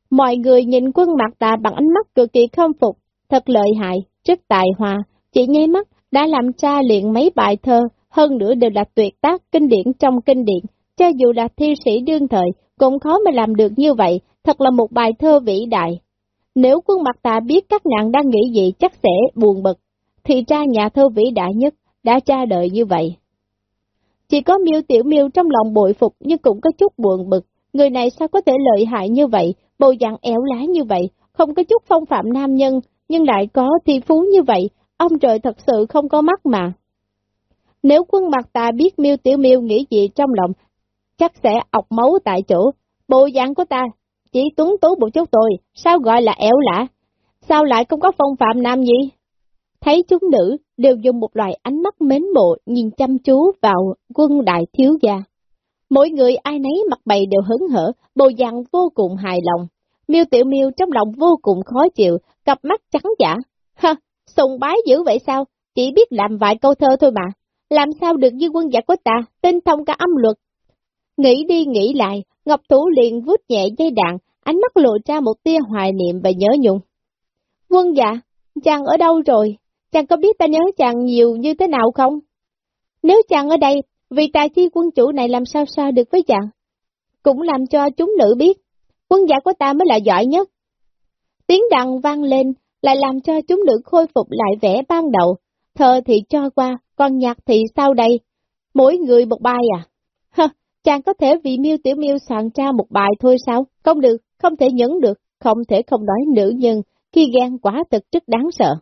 Mọi người nhìn quân mặt tà bằng ánh mắt cực kỳ khâm phục, thật lợi hại, rất tài hòa, chỉ nháy mắt đã làm cha liền mấy bài thơ, hơn nữa đều là tuyệt tác kinh điển trong kinh điển, cho dù là thi sĩ đương thời, cũng khó mà làm được như vậy, thật là một bài thơ vĩ đại. Nếu quân mặt tà biết các nạn đang nghĩ gì chắc sẽ buồn bực, thì ra nhà thơ vĩ đại nhất đã tra đợi như vậy. Chỉ có miêu tiểu miêu trong lòng bội phục nhưng cũng có chút buồn bực, người này sao có thể lợi hại như vậy, bộ dạng éo lá như vậy, không có chút phong phạm nam nhân, nhưng lại có thi phú như vậy, ông trời thật sự không có mắt mà. Nếu quân mặt ta biết miêu tiểu miêu nghĩ gì trong lòng, chắc sẽ ọc máu tại chỗ, bộ dạng của ta, chỉ tuấn tú một chút thôi, sao gọi là éo lã? sao lại không có phong phạm nam gì? Thấy chúng nữ đều dùng một loại ánh mắt mến mộ nhìn chăm chú vào quân đại thiếu gia. Mỗi người ai nấy mặt bày đều hứng hở, bồ dạng vô cùng hài lòng. Miêu tiểu miêu trong lòng vô cùng khó chịu, cặp mắt trắng giả. Ha, sùng bái dữ vậy sao? Chỉ biết làm vài câu thơ thôi mà. Làm sao được như quân giả của ta, tinh thông cả âm luật. Nghĩ đi nghĩ lại, Ngọc Thủ liền vút nhẹ dây đạn, ánh mắt lộ ra một tia hoài niệm và nhớ nhung. Quân dạ, chàng ở đâu rồi? Chàng có biết ta nhớ chàng nhiều như thế nào không? Nếu chàng ở đây, vì tài chi quân chủ này làm sao so được với chàng? Cũng làm cho chúng nữ biết, quân giả của ta mới là giỏi nhất. Tiếng đàn vang lên, lại làm cho chúng nữ khôi phục lại vẻ ban đầu. Thơ thì cho qua, còn nhạc thì sau đây. Mỗi người một bài à? Hơ, chàng có thể vì miêu tiểu miêu soạn ra một bài thôi sao? Không được, không thể nhẫn được, không thể không nói nữ nhân, khi ghen quả thật rất đáng sợ.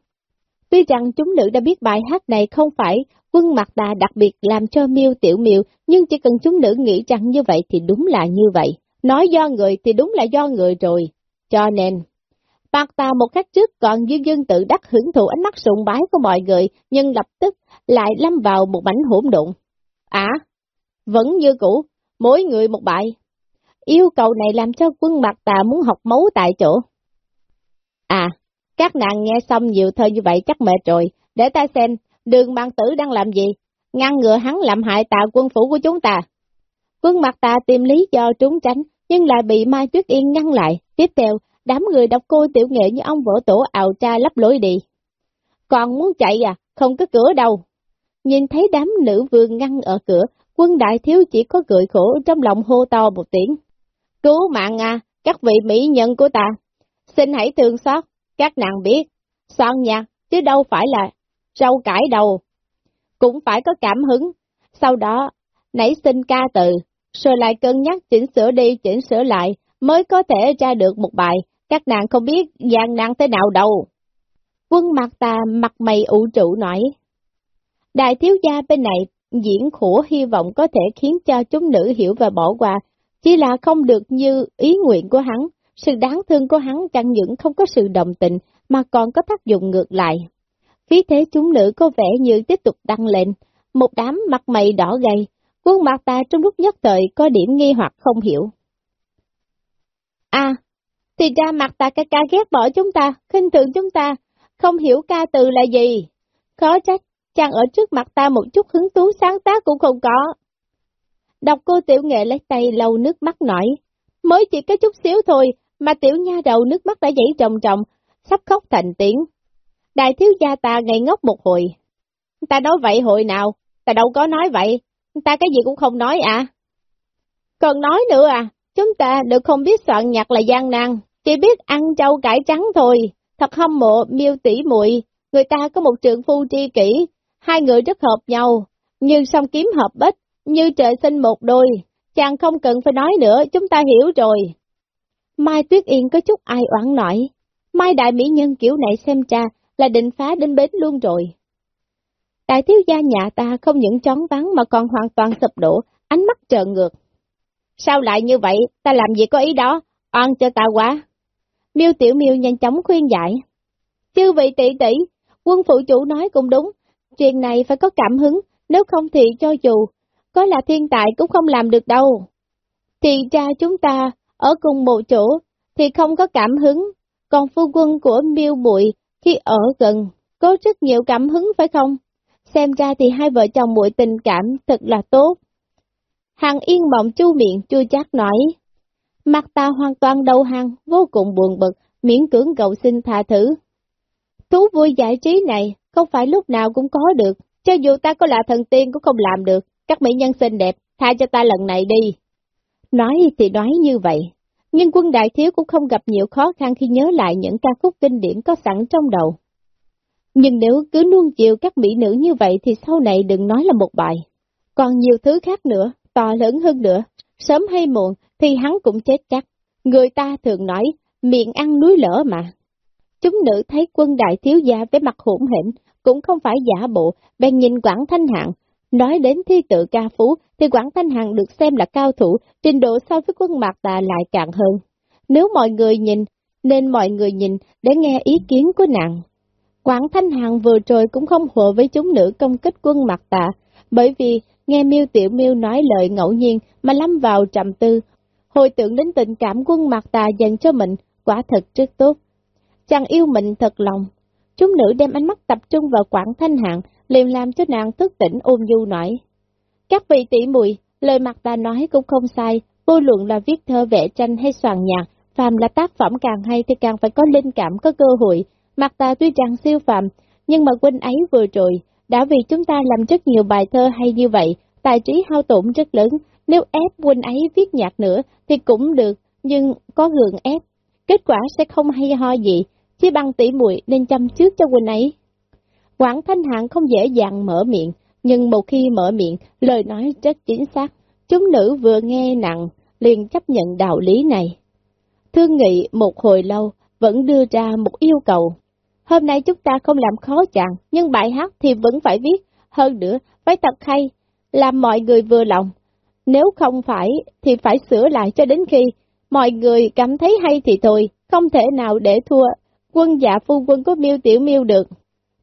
Tuy rằng chúng nữ đã biết bài hát này không phải quân mặt tà đặc biệt làm cho miêu tiểu miêu, nhưng chỉ cần chúng nữ nghĩ rằng như vậy thì đúng là như vậy. Nói do người thì đúng là do người rồi. Cho nên, bạc tà một khắc trước còn dương dương tự đắc hưởng thụ ánh mắt sùng bái của mọi người, nhưng lập tức lại lâm vào một mảnh hỗn độn. À, vẫn như cũ, mỗi người một bài. Yêu cầu này làm cho quân mặt tà muốn học máu tại chỗ. À, các nàng nghe xong nhiều thơ như vậy chắc mệt rồi, để ta xem, đường mạng tử đang làm gì? Ngăn ngừa hắn làm hại tạo quân phủ của chúng ta. Quân mặt ta tìm lý do trốn tránh, nhưng lại bị Mai Tuyết Yên ngăn lại. Tiếp theo, đám người đọc cô tiểu nghệ như ông vỗ tổ ào tra lấp lối đi. Còn muốn chạy à, không có cửa đâu. Nhìn thấy đám nữ vương ngăn ở cửa, quân đại thiếu chỉ có cười khổ trong lòng hô to một tiếng. Cứu mạng à, các vị mỹ nhân của ta. Xin hãy thương xót, các nàng biết, soạn nhạc chứ đâu phải là rau cải đầu. Cũng phải có cảm hứng, sau đó nảy sinh ca từ, rồi lại cân nhắc chỉnh sửa đi chỉnh sửa lại, mới có thể ra được một bài, các nàng không biết gian nan thế nào đâu. Quân mặt ta mặt mày ủ trụ nói. Đại thiếu gia bên này diễn khổ hy vọng có thể khiến cho chúng nữ hiểu và bỏ qua, chỉ là không được như ý nguyện của hắn, sự đáng thương của hắn chẳng những không có sự đồng tình, mà còn có tác dụng ngược lại. Khí thế chúng nữ có vẻ như tiếp tục tăng lên, một đám mặt mày đỏ gầy, khuôn mặt ta trong lúc nhất thời có điểm nghi hoặc không hiểu. À, thì ra mặt ta ca ca ghét bỏ chúng ta, khinh thường chúng ta, không hiểu ca từ là gì. Khó trách, chàng ở trước mặt ta một chút hứng thú sáng tác cũng không có. Đọc cô tiểu nghệ lấy tay lau nước mắt nổi, mới chỉ có chút xíu thôi, mà tiểu nha đầu nước mắt đã dậy trồng trồng, sắp khóc thành tiếng. Đại thiếu gia ta ngây ngốc một hồi. Ta nói vậy hồi nào, ta đâu có nói vậy, ta cái gì cũng không nói à. Còn nói nữa à, chúng ta được không biết soạn nhạc là gian nan, chỉ biết ăn trâu cải trắng thôi, thật hâm mộ miêu tỷ muội người ta có một trường phu tri kỷ, hai người rất hợp nhau, như song kiếm hợp bích, như trời sinh một đôi, chàng không cần phải nói nữa, chúng ta hiểu rồi. Mai Tuyết Yên có chút ai oán nổi, Mai đại mỹ nhân kiểu này xem cha là định phá đến bến luôn rồi. Đại thiếu gia nhà ta không những chóng vắng mà còn hoàn toàn sụp đổ, ánh mắt trợn ngược. Sao lại như vậy, ta làm gì có ý đó, oan cho ta quá. Miêu Tiểu Miêu nhanh chóng khuyên giải. Chư vị tỷ tỷ, quân phụ chủ nói cũng đúng, chuyện này phải có cảm hứng, nếu không thì cho dù có là thiên tài cũng không làm được đâu. Thì cha chúng ta ở cùng một chỗ thì không có cảm hứng, còn phu quân của miêu bụi khi ở gần có rất nhiều cảm hứng phải không? Xem ra thì hai vợ chồng muội tình cảm thật là tốt. Hàng yên mộng chu miệng chua chát nói. Mặt ta hoàn toàn đầu hàng, vô cùng buồn bực, miễn cưỡng cầu xin tha thử Thú vui giải trí này không phải lúc nào cũng có được, cho dù ta có là thần tiên cũng không làm được, các mỹ nhân xinh đẹp, tha cho ta lần này đi. Nói thì nói như vậy, nhưng quân đại thiếu cũng không gặp nhiều khó khăn khi nhớ lại những ca khúc kinh điển có sẵn trong đầu. Nhưng nếu cứ nuông chiều các mỹ nữ như vậy thì sau này đừng nói là một bài. Còn nhiều thứ khác nữa, to lớn hơn nữa, sớm hay muộn thì hắn cũng chết chắc. Người ta thường nói, miệng ăn núi lỡ mà. Chúng nữ thấy quân đại thiếu gia với mặt hỗn hển, cũng không phải giả bộ, bèn nhìn Quảng Thanh Hạng. Nói đến thi tự ca phú, thì Quảng Thanh Hạng được xem là cao thủ, trình độ so với quân Mạc Tà lại càng hơn. Nếu mọi người nhìn, nên mọi người nhìn để nghe ý kiến của nàng. Quảng Thanh Hạng vừa rồi cũng không hộ với chúng nữ công kích quân Mạc Tà, bởi vì nghe Miêu Tiểu Miêu nói lời ngẫu nhiên mà lâm vào trầm tư, hồi tưởng đến tình cảm quân Mạc Tà dành cho mình, quả thật rất tốt. Chàng yêu mình thật lòng. Chúng nữ đem ánh mắt tập trung vào Quảng Thanh Hạng, liền làm cho nàng thức tỉnh ôm du nói. Các vị tỷ muội lời mặt ta nói cũng không sai, vô luận là viết thơ vẽ tranh hay soàn nhạc, phàm là tác phẩm càng hay thì càng phải có linh cảm, có cơ hội. Mặt ta tuy rằng siêu phàm, nhưng mà huynh ấy vừa rồi, đã vì chúng ta làm rất nhiều bài thơ hay như vậy, tài trí hao tổn rất lớn, nếu ép huynh ấy viết nhạc nữa thì cũng được, nhưng có gượng ép, kết quả sẽ không hay ho gì, chỉ bằng tỷ muội nên chăm trước cho huynh ấy. Quảng Thanh Hạng không dễ dàng mở miệng, nhưng một khi mở miệng, lời nói rất chính xác. Chúng nữ vừa nghe nặng, liền chấp nhận đạo lý này. Thương nghị một hồi lâu, vẫn đưa ra một yêu cầu. Hôm nay chúng ta không làm khó chàng, nhưng bài hát thì vẫn phải viết, hơn nữa, phải thật hay, làm mọi người vừa lòng. Nếu không phải, thì phải sửa lại cho đến khi mọi người cảm thấy hay thì thôi, không thể nào để thua quân dạ phu quân có miêu tiểu miêu được.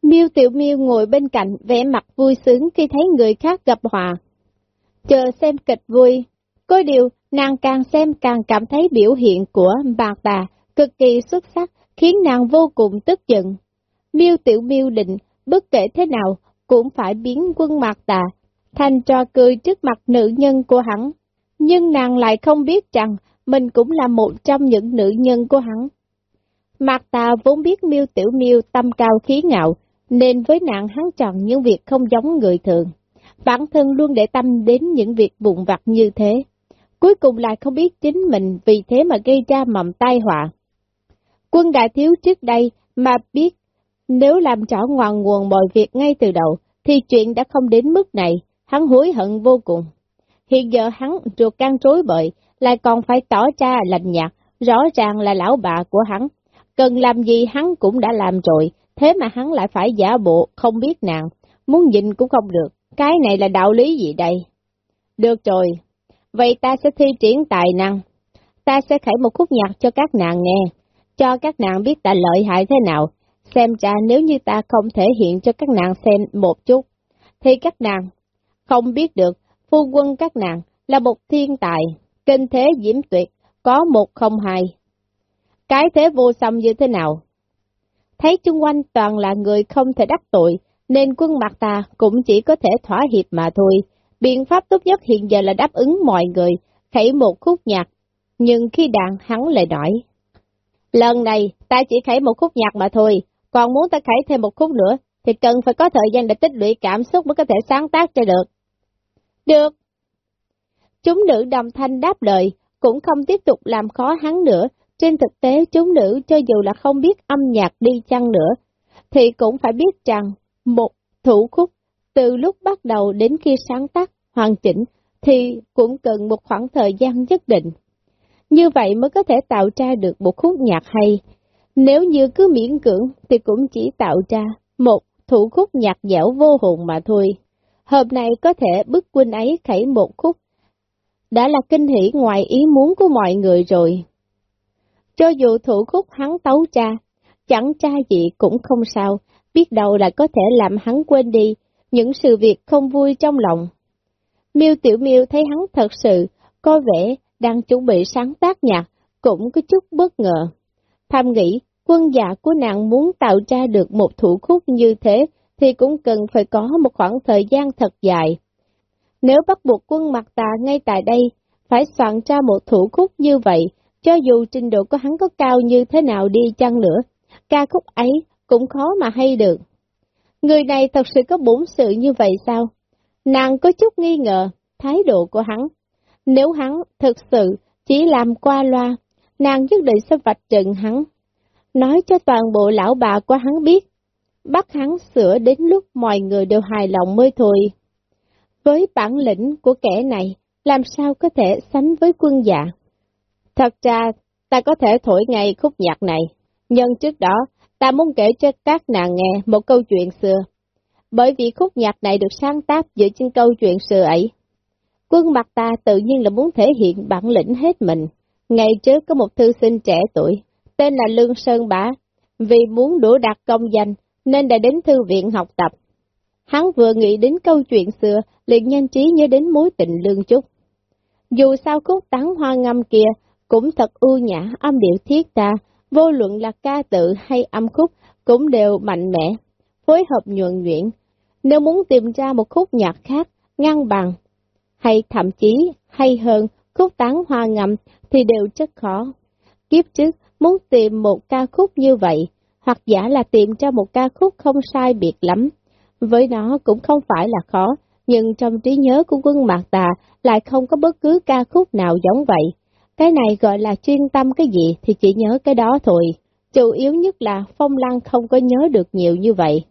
Miêu Tiểu Miêu ngồi bên cạnh vẻ mặt vui sướng khi thấy người khác gặp hòa. Chờ xem kịch vui. Có điều, nàng càng xem càng cảm thấy biểu hiện của bà tà cực kỳ xuất sắc, khiến nàng vô cùng tức giận. Miêu Tiểu Miêu định, bất kể thế nào, cũng phải biến quân mạc tà thành trò cười trước mặt nữ nhân của hắn. Nhưng nàng lại không biết rằng mình cũng là một trong những nữ nhân của hắn. Mạc tà vốn biết miêu tiểu miêu tâm cao khí ngạo, nên với nạn hắn chọn những việc không giống người thường. Bản thân luôn để tâm đến những việc vụn vặt như thế. Cuối cùng lại không biết chính mình vì thế mà gây ra mầm tai họa. Quân đại thiếu trước đây mà biết nếu làm rõ ngoan nguồn mọi việc ngay từ đầu, thì chuyện đã không đến mức này, hắn hối hận vô cùng. Hiện giờ hắn ruột can trối bời, lại còn phải tỏ ra lạnh nhạt, rõ ràng là lão bà của hắn. Cần làm gì hắn cũng đã làm rồi, thế mà hắn lại phải giả bộ, không biết nàng, muốn nhìn cũng không được, cái này là đạo lý gì đây? Được rồi, vậy ta sẽ thi triển tài năng, ta sẽ khải một khúc nhạc cho các nàng nghe, cho các nàng biết ta lợi hại thế nào, xem ra nếu như ta không thể hiện cho các nàng xem một chút, thì các nàng không biết được phu quân các nàng là một thiên tài, kinh thế diễm tuyệt, có một không hai. Cái thế vô xâm như thế nào? Thấy chung quanh toàn là người không thể đắc tội, nên quân mặt ta cũng chỉ có thể thỏa hiệp mà thôi. Biện pháp tốt nhất hiện giờ là đáp ứng mọi người, khẩy một khúc nhạc. Nhưng khi đàn hắn lại nói, lần này ta chỉ khẩy một khúc nhạc mà thôi, còn muốn ta khẩy thêm một khúc nữa, thì cần phải có thời gian để tích lũy cảm xúc mới có thể sáng tác ra được. Được. Chúng nữ đồng thanh đáp lời, cũng không tiếp tục làm khó hắn nữa. Trên thực tế, chúng nữ cho dù là không biết âm nhạc đi chăng nữa, thì cũng phải biết rằng một thủ khúc từ lúc bắt đầu đến khi sáng tác hoàn chỉnh thì cũng cần một khoảng thời gian nhất định. Như vậy mới có thể tạo ra được một khúc nhạc hay. Nếu như cứ miễn cưỡng thì cũng chỉ tạo ra một thủ khúc nhạc dẻo vô hồn mà thôi. Hợp này có thể bức quân ấy khảy một khúc. Đã là kinh hỉ ngoài ý muốn của mọi người rồi. Cho dù thủ khúc hắn tấu cha, chẳng cha gì cũng không sao, biết đâu là có thể làm hắn quên đi những sự việc không vui trong lòng. Miêu Tiểu Miêu thấy hắn thật sự có vẻ đang chuẩn bị sáng tác nhạc, cũng có chút bất ngờ. Tham nghĩ, quân dạ của nàng muốn tạo ra được một thủ khúc như thế thì cũng cần phải có một khoảng thời gian thật dài. Nếu bắt buộc quân mặt tà ngay tại đây, phải soạn ra một thủ khúc như vậy, cho dù trình độ của hắn có cao như thế nào đi chăng nữa, ca khúc ấy cũng khó mà hay được. Người này thật sự có bổn sự như vậy sao? Nàng có chút nghi ngờ thái độ của hắn. Nếu hắn thực sự chỉ làm qua loa, nàng nhất định sẽ vạch trần hắn. Nói cho toàn bộ lão bà của hắn biết, bắt hắn sửa đến lúc mọi người đều hài lòng mới thôi. Với bản lĩnh của kẻ này, làm sao có thể sánh với quân dạ? Thật ra, ta có thể thổi ngay khúc nhạc này, nhưng trước đó, ta muốn kể cho các nàng nghe một câu chuyện xưa. Bởi vì khúc nhạc này được sáng tác dựa trên câu chuyện xưa ấy. Quân mặt ta tự nhiên là muốn thể hiện bản lĩnh hết mình. Ngày trước có một thư sinh trẻ tuổi, tên là Lương Sơn Bá, vì muốn đổ đạt công danh nên đã đến thư viện học tập. Hắn vừa nghĩ đến câu chuyện xưa, liền nhanh trí nhớ đến mối tình lương trúc. Dù sao khúc tán hoa ngâm kia cũng thật ưu nhã, âm điệu thiết ta, vô luận là ca tự hay âm khúc cũng đều mạnh mẽ, phối hợp nhuận nhuyễn. Nếu muốn tìm ra một khúc nhạc khác, ngang bằng, hay thậm chí hay hơn khúc tán hoa ngầm thì đều rất khó. Kiếp trước, muốn tìm một ca khúc như vậy, hoặc giả là tìm ra một ca khúc không sai biệt lắm. Với nó cũng không phải là khó, nhưng trong trí nhớ của quân Mạc Tà lại không có bất cứ ca khúc nào giống vậy. Cái này gọi là chuyên tâm cái gì thì chỉ nhớ cái đó thôi. Chủ yếu nhất là Phong Lăng không có nhớ được nhiều như vậy.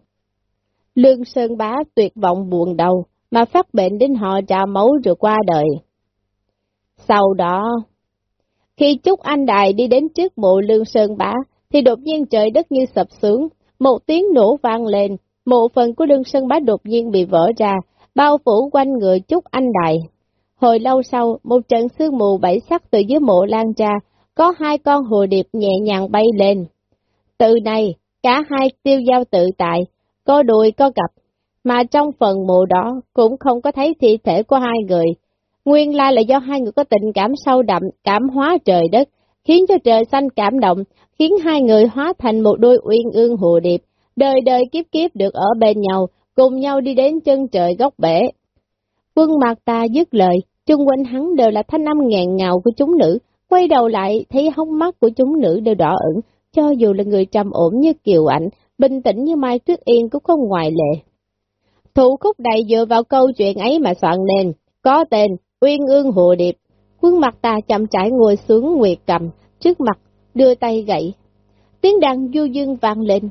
Lương Sơn Bá tuyệt vọng buồn đầu, mà phát bệnh đến họ trà máu rồi qua đời. Sau đó, khi Trúc Anh Đài đi đến trước mộ Lương Sơn Bá, thì đột nhiên trời đất như sập xuống, một tiếng nổ vang lên, mộ phần của Lương Sơn Bá đột nhiên bị vỡ ra, bao phủ quanh người Trúc Anh Đài. Hồi lâu sau, một trận sương mù bảy sắc từ dưới mộ lan ra, có hai con hồ điệp nhẹ nhàng bay lên. Từ này, cả hai tiêu giao tự tại, có đùi có cặp, mà trong phần mộ đó cũng không có thấy thi thể của hai người. Nguyên lai là do hai người có tình cảm sâu đậm, cảm hóa trời đất, khiến cho trời xanh cảm động, khiến hai người hóa thành một đôi uyên ương hồ điệp, đời đời kiếp kiếp được ở bên nhau, cùng nhau đi đến chân trời góc bể. Quân mặt ta dứt lời, chung quanh hắn đều là thanh âm ngàn ngào của chúng nữ, quay đầu lại thấy hốc mắt của chúng nữ đều đỏ ửng, cho dù là người trầm ổn như Kiều Ảnh, bình tĩnh như Mai Tuyết Yên cũng không ngoại lệ. Thủ khúc này dựa vào câu chuyện ấy mà soạn nên, có tên Uyên Ương Hồ Điệp. Quân mặt ta chậm trải ngồi xuống nguyệt cầm, trước mặt, đưa tay gậy. Tiếng đàn du dương vang lên.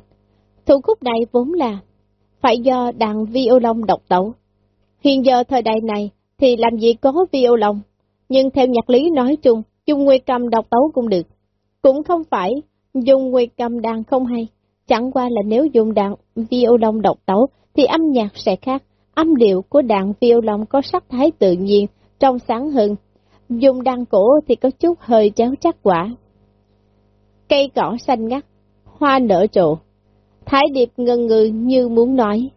Thủ khúc này vốn là phải do đàn violon độc tấu. Hiện giờ thời đại này thì làm gì có violon, nhưng theo nhạc lý nói chung, dùng nguyệt cầm độc tấu cũng được. Cũng không phải dùng nguyệt cầm đàn không hay, chẳng qua là nếu dùng đàn violon độc tấu thì âm nhạc sẽ khác, âm điệu của đàn violon có sắc thái tự nhiên, trong sáng hơn, dùng đàn cổ thì có chút hơi chéo chắc quả. Cây cỏ xanh ngắt, hoa nở trộ, thái điệp ngần ngừ như muốn nói.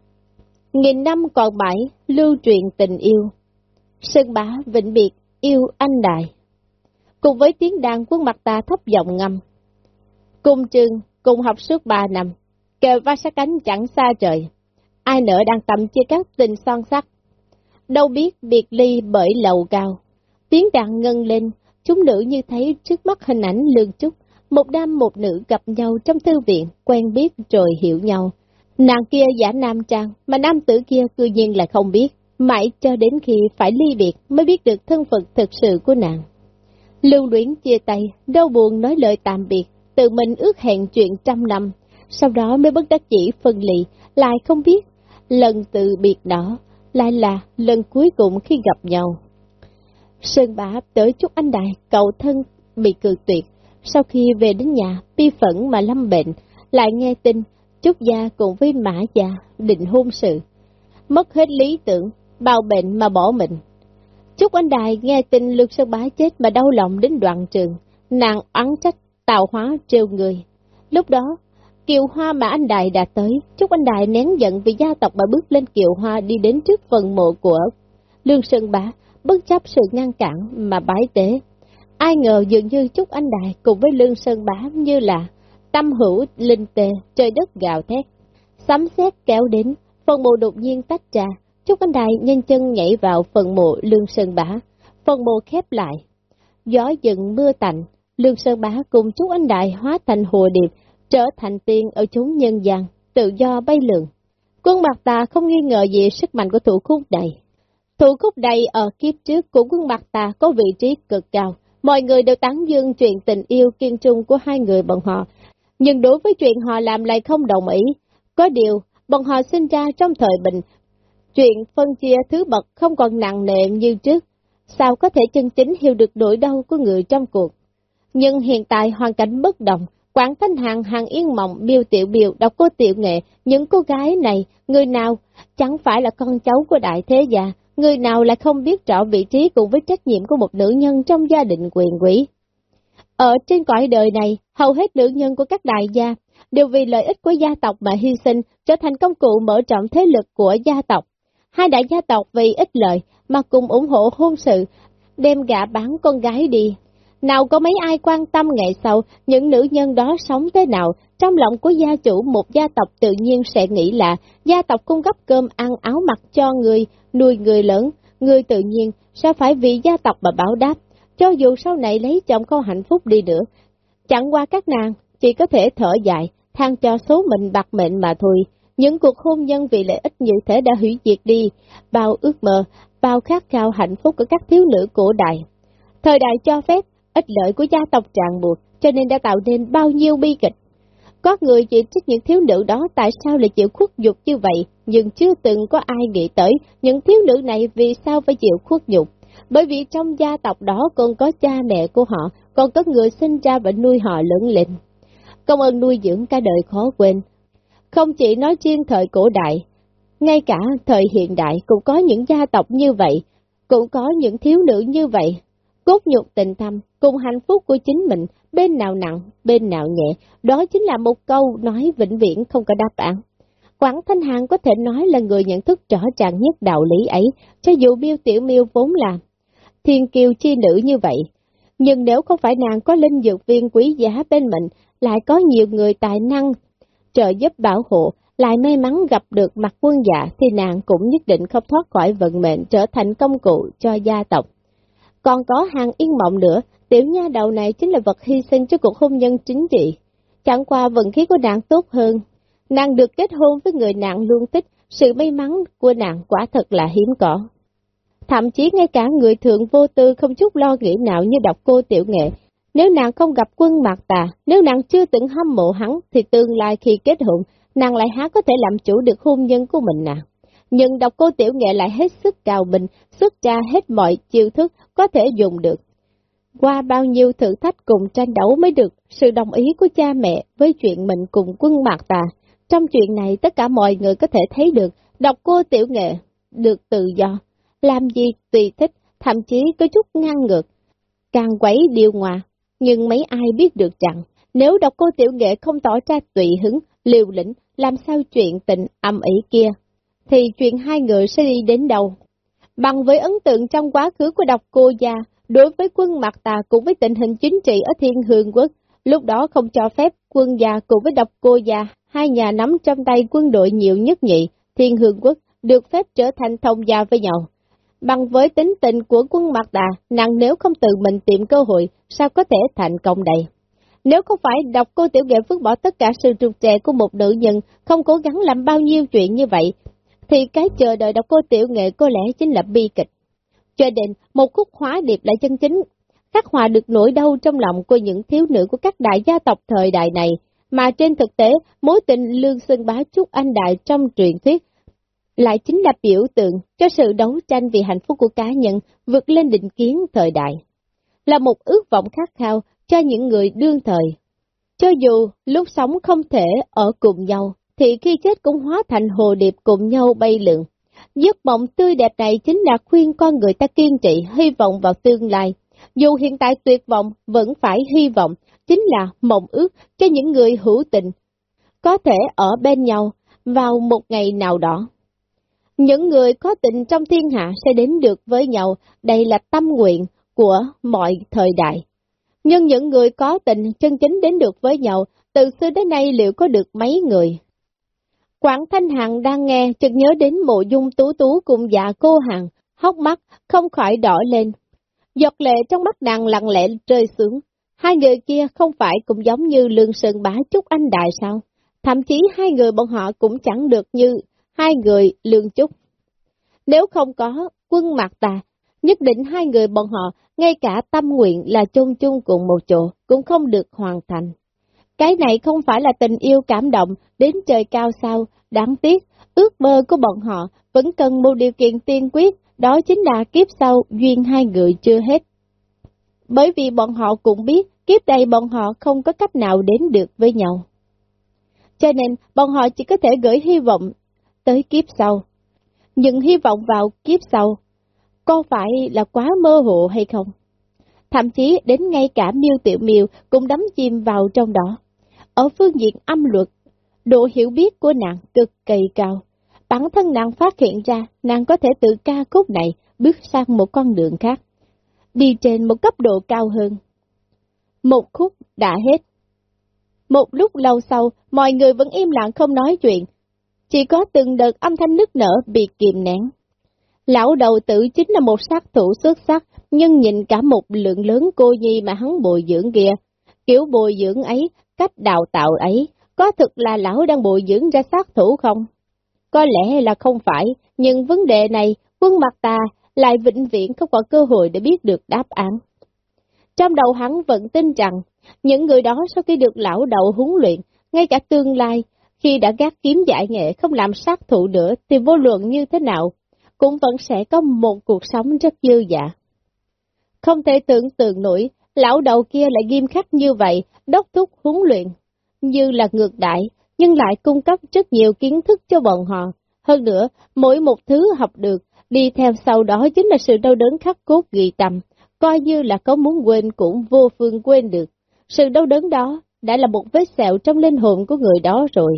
Nghìn năm còn mãi, lưu truyền tình yêu. Sơn bá vĩnh biệt, yêu anh đại. Cùng với tiếng đàn quân mặt ta thấp giọng ngâm. Cùng trường, cùng học suốt ba năm, kề va sát cánh chẳng xa trời. Ai nỡ đang tầm chia các tình son sắc. Đâu biết biệt ly bởi lầu cao. Tiếng đàn ngân lên, chúng nữ như thấy trước mắt hình ảnh lương trúc, một nam một nữ gặp nhau trong thư viện, quen biết rồi hiểu nhau. Nàng kia giả nam trang, mà nam tử kia cư nhiên là không biết, mãi cho đến khi phải ly biệt mới biết được thân phận thực sự của nàng. Lưu luyến chia tay, đau buồn nói lời tạm biệt, tự mình ước hẹn chuyện trăm năm, sau đó mới bất đắc chỉ phân lị, lại không biết, lần từ biệt đó, lại là lần cuối cùng khi gặp nhau. Sơn bá tới chúc anh đại, cậu thân bị cự tuyệt, sau khi về đến nhà, bi phẫn mà lâm bệnh, lại nghe tin, Trúc Gia cùng với Mã Gia định hôn sự. Mất hết lý tưởng, bao bệnh mà bỏ mình. Trúc Anh Đài nghe tin Lương Sơn Bá chết mà đau lòng đến đoạn trường, nàng oán trách, tào hóa trêu người. Lúc đó, Kiều Hoa mà anh Đài đã tới, Trúc Anh Đài nén giận vì gia tộc mà bước lên Kiều Hoa đi đến trước phần mộ của Lương Sơn Bá, bất chấp sự ngăn cản mà bái tế. Ai ngờ dường như Trúc Anh Đại cùng với Lương Sơn Bá như là tâm hữu linh tề, trời đất gào thét. Sấm sét kéo đến, phần mộ đột nhiên tách ra, Trúc Anh Đại nhanh chân nhảy vào phần mộ Lương Sơn Bá, phần mộ khép lại. Gió dừng mưa tạnh, Lương Sơn Bá cùng Trúc Anh Đại hóa thành hồ điệp, trở thành tiên ở chúng nhân gian, tự do bay lượn. Quân mặt ta không nghi ngờ gì sức mạnh của thủ khúc đầy. Thủ khúc đầy ở kiếp trước của quân mặt ta có vị trí cực cao, mọi người đều tán dương chuyện tình yêu kiên trung của hai người bọn họ, nhưng đối với chuyện họ làm lại không đồng ý. Có điều, bọn họ sinh ra trong thời bình, chuyện phân chia thứ bậc không còn nặng nề như trước, sao có thể chân chính hiểu được nỗi đau của người trong cuộc. Nhưng hiện tại hoàn cảnh bất đồng, Quảng Thanh Hàng, Hàng Yên Mộng, Biêu Tiểu Biêu, đọc cô Tiểu Nghệ, những cô gái này, người nào? Chẳng phải là con cháu của đại thế gia, người nào lại không biết rõ vị trí cùng với trách nhiệm của một nữ nhân trong gia đình quyền quý? Ở trên cõi đời này, hầu hết nữ nhân của các đại gia đều vì lợi ích của gia tộc mà hy sinh, trở thành công cụ mở rộng thế lực của gia tộc. Hai đại gia tộc vì ích lợi mà cùng ủng hộ hôn sự, đem gạ bán con gái đi. Nào có mấy ai quan tâm ngày sau những nữ nhân đó sống thế nào, trong lòng của gia chủ một gia tộc tự nhiên sẽ nghĩ là gia tộc cung cấp cơm ăn áo mặc cho người, nuôi người lớn, người tự nhiên sẽ phải vì gia tộc mà báo đáp, cho dù sau này lấy chồng không hạnh phúc đi nữa. Chẳng qua các nàng, chỉ có thể thở dài, than cho số mình bạc mệnh mà thôi. Những cuộc hôn nhân vì lợi ích như thế đã hủy diệt đi, bao ước mơ, bao khát khao hạnh phúc của các thiếu nữ cổ đại. Thời đại cho phép, ích lợi của gia tộc tràn buộc, cho nên đã tạo nên bao nhiêu bi kịch. Có người chỉ trích những thiếu nữ đó tại sao lại chịu khuất nhục như vậy, nhưng chưa từng có ai nghĩ tới những thiếu nữ này vì sao phải chịu khuất nhục. Bởi vì trong gia tộc đó còn có cha mẹ của họ, còn có người sinh ra và nuôi họ lớn lên. Công ơn nuôi dưỡng cả đời khó quên. Không chỉ nói riêng thời cổ đại, ngay cả thời hiện đại cũng có những gia tộc như vậy, cũng có những thiếu nữ như vậy. Cốt nhục tình thâm, cùng hạnh phúc của chính mình, bên nào nặng, bên nào nhẹ, đó chính là một câu nói vĩnh viễn không có đáp án. Quảng Thanh Hàng có thể nói là người nhận thức rõ ràng nhất đạo lý ấy, cho dù Miêu Tiểu Miêu vốn là thiên kiều chi nữ như vậy. Nhưng nếu không phải nàng có linh dược viên quý giá bên mình, lại có nhiều người tài năng trợ giúp bảo hộ, lại may mắn gặp được mặt quân dạ thì nàng cũng nhất định không thoát khỏi vận mệnh trở thành công cụ cho gia tộc. Còn có hàng yên mộng nữa, tiểu nha đầu này chính là vật hy sinh cho cuộc hôn nhân chính trị. Chẳng qua vận khí của nàng tốt hơn, nàng được kết hôn với người nàng luôn thích, sự may mắn của nàng quả thật là hiếm có. Thậm chí ngay cả người thượng vô tư không chút lo nghĩ nào như đọc cô tiểu nghệ. Nếu nàng không gặp quân mạc tà, nếu nàng chưa từng hâm mộ hắn, thì tương lai khi kết hôn, nàng lại há có thể làm chủ được hôn nhân của mình nào. Nhưng đọc cô tiểu nghệ lại hết sức cao bình, xuất ra hết mọi chiêu thức có thể dùng được. Qua bao nhiêu thử thách cùng tranh đấu mới được sự đồng ý của cha mẹ với chuyện mình cùng quân mạc tà. Trong chuyện này tất cả mọi người có thể thấy được, đọc cô tiểu nghệ, được tự do, làm gì tùy thích, thậm chí có chút ngang ngược, càng quấy điều hòa. Nhưng mấy ai biết được rằng, nếu độc cô tiểu nghệ không tỏ ra tùy hứng, liều lĩnh, làm sao chuyện tình âm ỉ kia, thì chuyện hai người sẽ đi đến đâu. Bằng với ấn tượng trong quá khứ của độc cô gia, đối với quân mặt Tà cùng với tình hình chính trị ở Thiên Hương Quốc, lúc đó không cho phép quân gia cùng với độc cô gia, hai nhà nắm trong tay quân đội nhiều nhất nhị, Thiên Hương Quốc được phép trở thành thông gia với nhau. Bằng với tính tình của quân Mạc đà nàng nếu không tự mình tìm cơ hội, sao có thể thành công đây? Nếu không phải đọc cô tiểu nghệ vứt bỏ tất cả sự trục trẻ của một nữ nhân, không cố gắng làm bao nhiêu chuyện như vậy, thì cái chờ đợi đọc cô tiểu nghệ có lẽ chính là bi kịch. Cho đến một khúc hóa điệp lại chân chính, khắc hòa được nỗi đau trong lòng của những thiếu nữ của các đại gia tộc thời đại này, mà trên thực tế, mối tình lương sơn bá Trúc Anh Đại trong truyền thuyết lại chính là biểu tượng cho sự đấu tranh vì hạnh phúc của cá nhân vượt lên định kiến thời đại. Là một ước vọng khát khao cho những người đương thời. Cho dù lúc sống không thể ở cùng nhau, thì khi chết cũng hóa thành hồ điệp cùng nhau bay lượn. Giấc mộng tươi đẹp này chính là khuyên con người ta kiên trì, hy vọng vào tương lai. Dù hiện tại tuyệt vọng, vẫn phải hy vọng, chính là mộng ước cho những người hữu tình, có thể ở bên nhau vào một ngày nào đó. Những người có tình trong thiên hạ sẽ đến được với nhau, đây là tâm nguyện của mọi thời đại. Nhưng những người có tình chân chính đến được với nhau, từ xưa đến nay liệu có được mấy người? Quảng Thanh Hằng đang nghe, chợt nhớ đến mộ dung tú tú cùng dạ cô Hằng, hốc mắt, không khỏi đỏ lên. Giọt lệ trong mắt nàng lặng lẽ rơi xuống. Hai người kia không phải cũng giống như Lương Sơn Bá Trúc Anh Đại sao? Thậm chí hai người bọn họ cũng chẳng được như hai người Lương chút. Nếu không có quân mặt tà, nhất định hai người bọn họ, ngay cả tâm nguyện là chung chung cùng một chỗ, cũng không được hoàn thành. Cái này không phải là tình yêu cảm động đến trời cao sao, đáng tiếc, ước mơ của bọn họ vẫn cần một điều kiện tiên quyết, đó chính là kiếp sau duyên hai người chưa hết. Bởi vì bọn họ cũng biết kiếp đây bọn họ không có cách nào đến được với nhau. Cho nên bọn họ chỉ có thể gửi hy vọng tới kiếp sau. Nhưng hy vọng vào kiếp sau, có phải là quá mơ hồ hay không? Thậm chí đến ngay cả miêu tiểu miêu cũng đắm chìm vào trong đó. Ở phương diện âm luật, độ hiểu biết của nàng cực kỳ cao. Bản thân nàng phát hiện ra nàng có thể từ ca khúc này bước sang một con đường khác, đi trên một cấp độ cao hơn. Một khúc đã hết. Một lúc lâu sau, mọi người vẫn im lặng không nói chuyện, chỉ có từng đợt âm thanh nức nở bị kìm nén. Lão đầu tử chính là một sát thủ xuất sắc, nhưng nhìn cả một lượng lớn cô nhi mà hắn bồi dưỡng kia. Kiểu bồi dưỡng ấy, cách đào tạo ấy, có thực là lão đang bồi dưỡng ra sát thủ không? Có lẽ là không phải, nhưng vấn đề này, quân mặt ta lại vĩnh viễn không có cơ hội để biết được đáp án. Trong đầu hắn vẫn tin rằng, những người đó sau khi được lão đầu huấn luyện, ngay cả tương lai, khi đã gác kiếm giải nghệ không làm sát thủ nữa thì vô luận như thế nào, cũng vẫn sẽ có một cuộc sống rất dư dạ. Không thể tưởng tượng nổi, lão đầu kia lại nghiêm khắc như vậy, đốc thúc huấn luyện, như là ngược đại, nhưng lại cung cấp rất nhiều kiến thức cho bọn họ. Hơn nữa, mỗi một thứ học được, đi theo sau đó chính là sự đau đớn khắc cốt ghi tâm, coi như là có muốn quên cũng vô phương quên được. Sự đau đớn đó đã là một vết sẹo trong linh hồn của người đó rồi.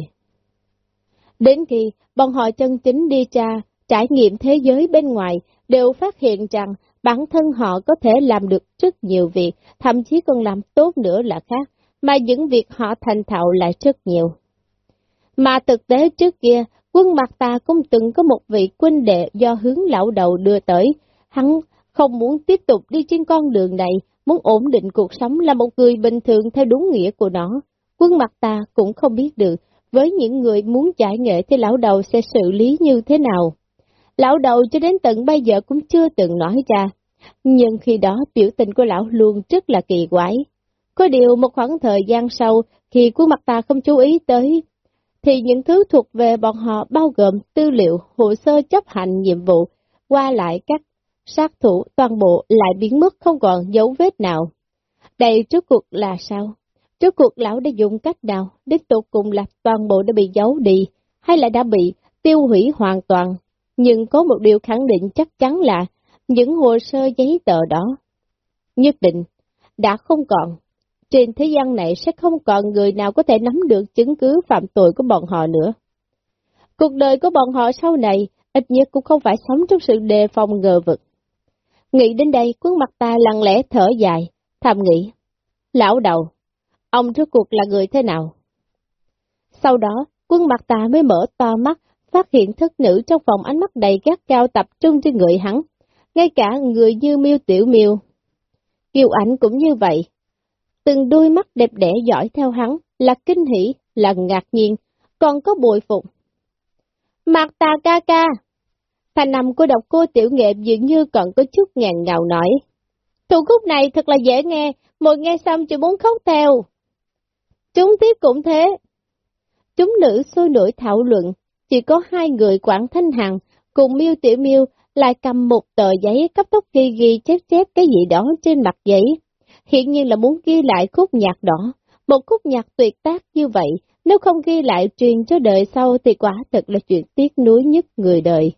Đến khi bọn họ chân chính đi tra, trải nghiệm thế giới bên ngoài, đều phát hiện rằng bản thân họ có thể làm được rất nhiều việc, thậm chí còn làm tốt nữa là khác, mà những việc họ thành thạo lại rất nhiều. Mà thực tế trước kia, quân mặt ta cũng từng có một vị quân đệ do hướng lão đầu đưa tới, hắn không muốn tiếp tục đi trên con đường này, muốn ổn định cuộc sống là một người bình thường theo đúng nghĩa của nó. Quân mặt ta cũng không biết được, với những người muốn giải nghệ thì lão đầu sẽ xử lý như thế nào. Lão đầu cho đến tận bây giờ cũng chưa từng nói ra, nhưng khi đó biểu tình của lão luôn rất là kỳ quái. Có điều một khoảng thời gian sau, khi quân mặt ta không chú ý tới, thì những thứ thuộc về bọn họ bao gồm tư liệu, hồ sơ chấp hành nhiệm vụ, qua lại các sát thủ toàn bộ lại biến mất không còn dấu vết nào. Đây trước cuộc là sao? Trước cuộc lão đã dùng cách nào, đến tục cùng là toàn bộ đã bị giấu đi, hay là đã bị tiêu hủy hoàn toàn. Nhưng có một điều khẳng định chắc chắn là những hồ sơ giấy tờ đó, nhất định, đã không còn. Trên thế gian này sẽ không còn người nào có thể nắm được chứng cứ phạm tội của bọn họ nữa. Cuộc đời của bọn họ sau này ít nhất cũng không phải sống trong sự đề phòng ngờ vực. Nghĩ đến đây, khuôn mặt ta lặng lẽ thở dài, thầm nghĩ. Lão đầu, ông rốt cuộc là người thế nào? Sau đó, quân mặt ta mới mở to mắt, phát hiện thức nữ trong phòng ánh mắt đầy gắt cao tập trung trên người hắn, ngay cả người như miêu tiểu miêu. Kiều ảnh cũng như vậy. Từng đôi mắt đẹp đẽ dõi theo hắn, là kinh hỉ, là ngạc nhiên, còn có bội phục. Mặt ta ca ca! Thành nằm của độc cô tiểu nghệ dường như còn có chút ngàn ngào nổi. Thủ khúc này thật là dễ nghe, một nghe xong chỉ muốn khóc theo. Chúng tiếp cũng thế. Chúng nữ sôi nổi thảo luận, chỉ có hai người Quảng Thanh Hằng cùng Miêu Tiểu Miêu lại cầm một tờ giấy cấp tốc ghi ghi chép chép cái gì đó trên mặt giấy. Hiện nhiên là muốn ghi lại khúc nhạc đó. Một khúc nhạc tuyệt tác như vậy, nếu không ghi lại truyền cho đời sau thì quả thật là chuyện tiếc nuối nhất người đời.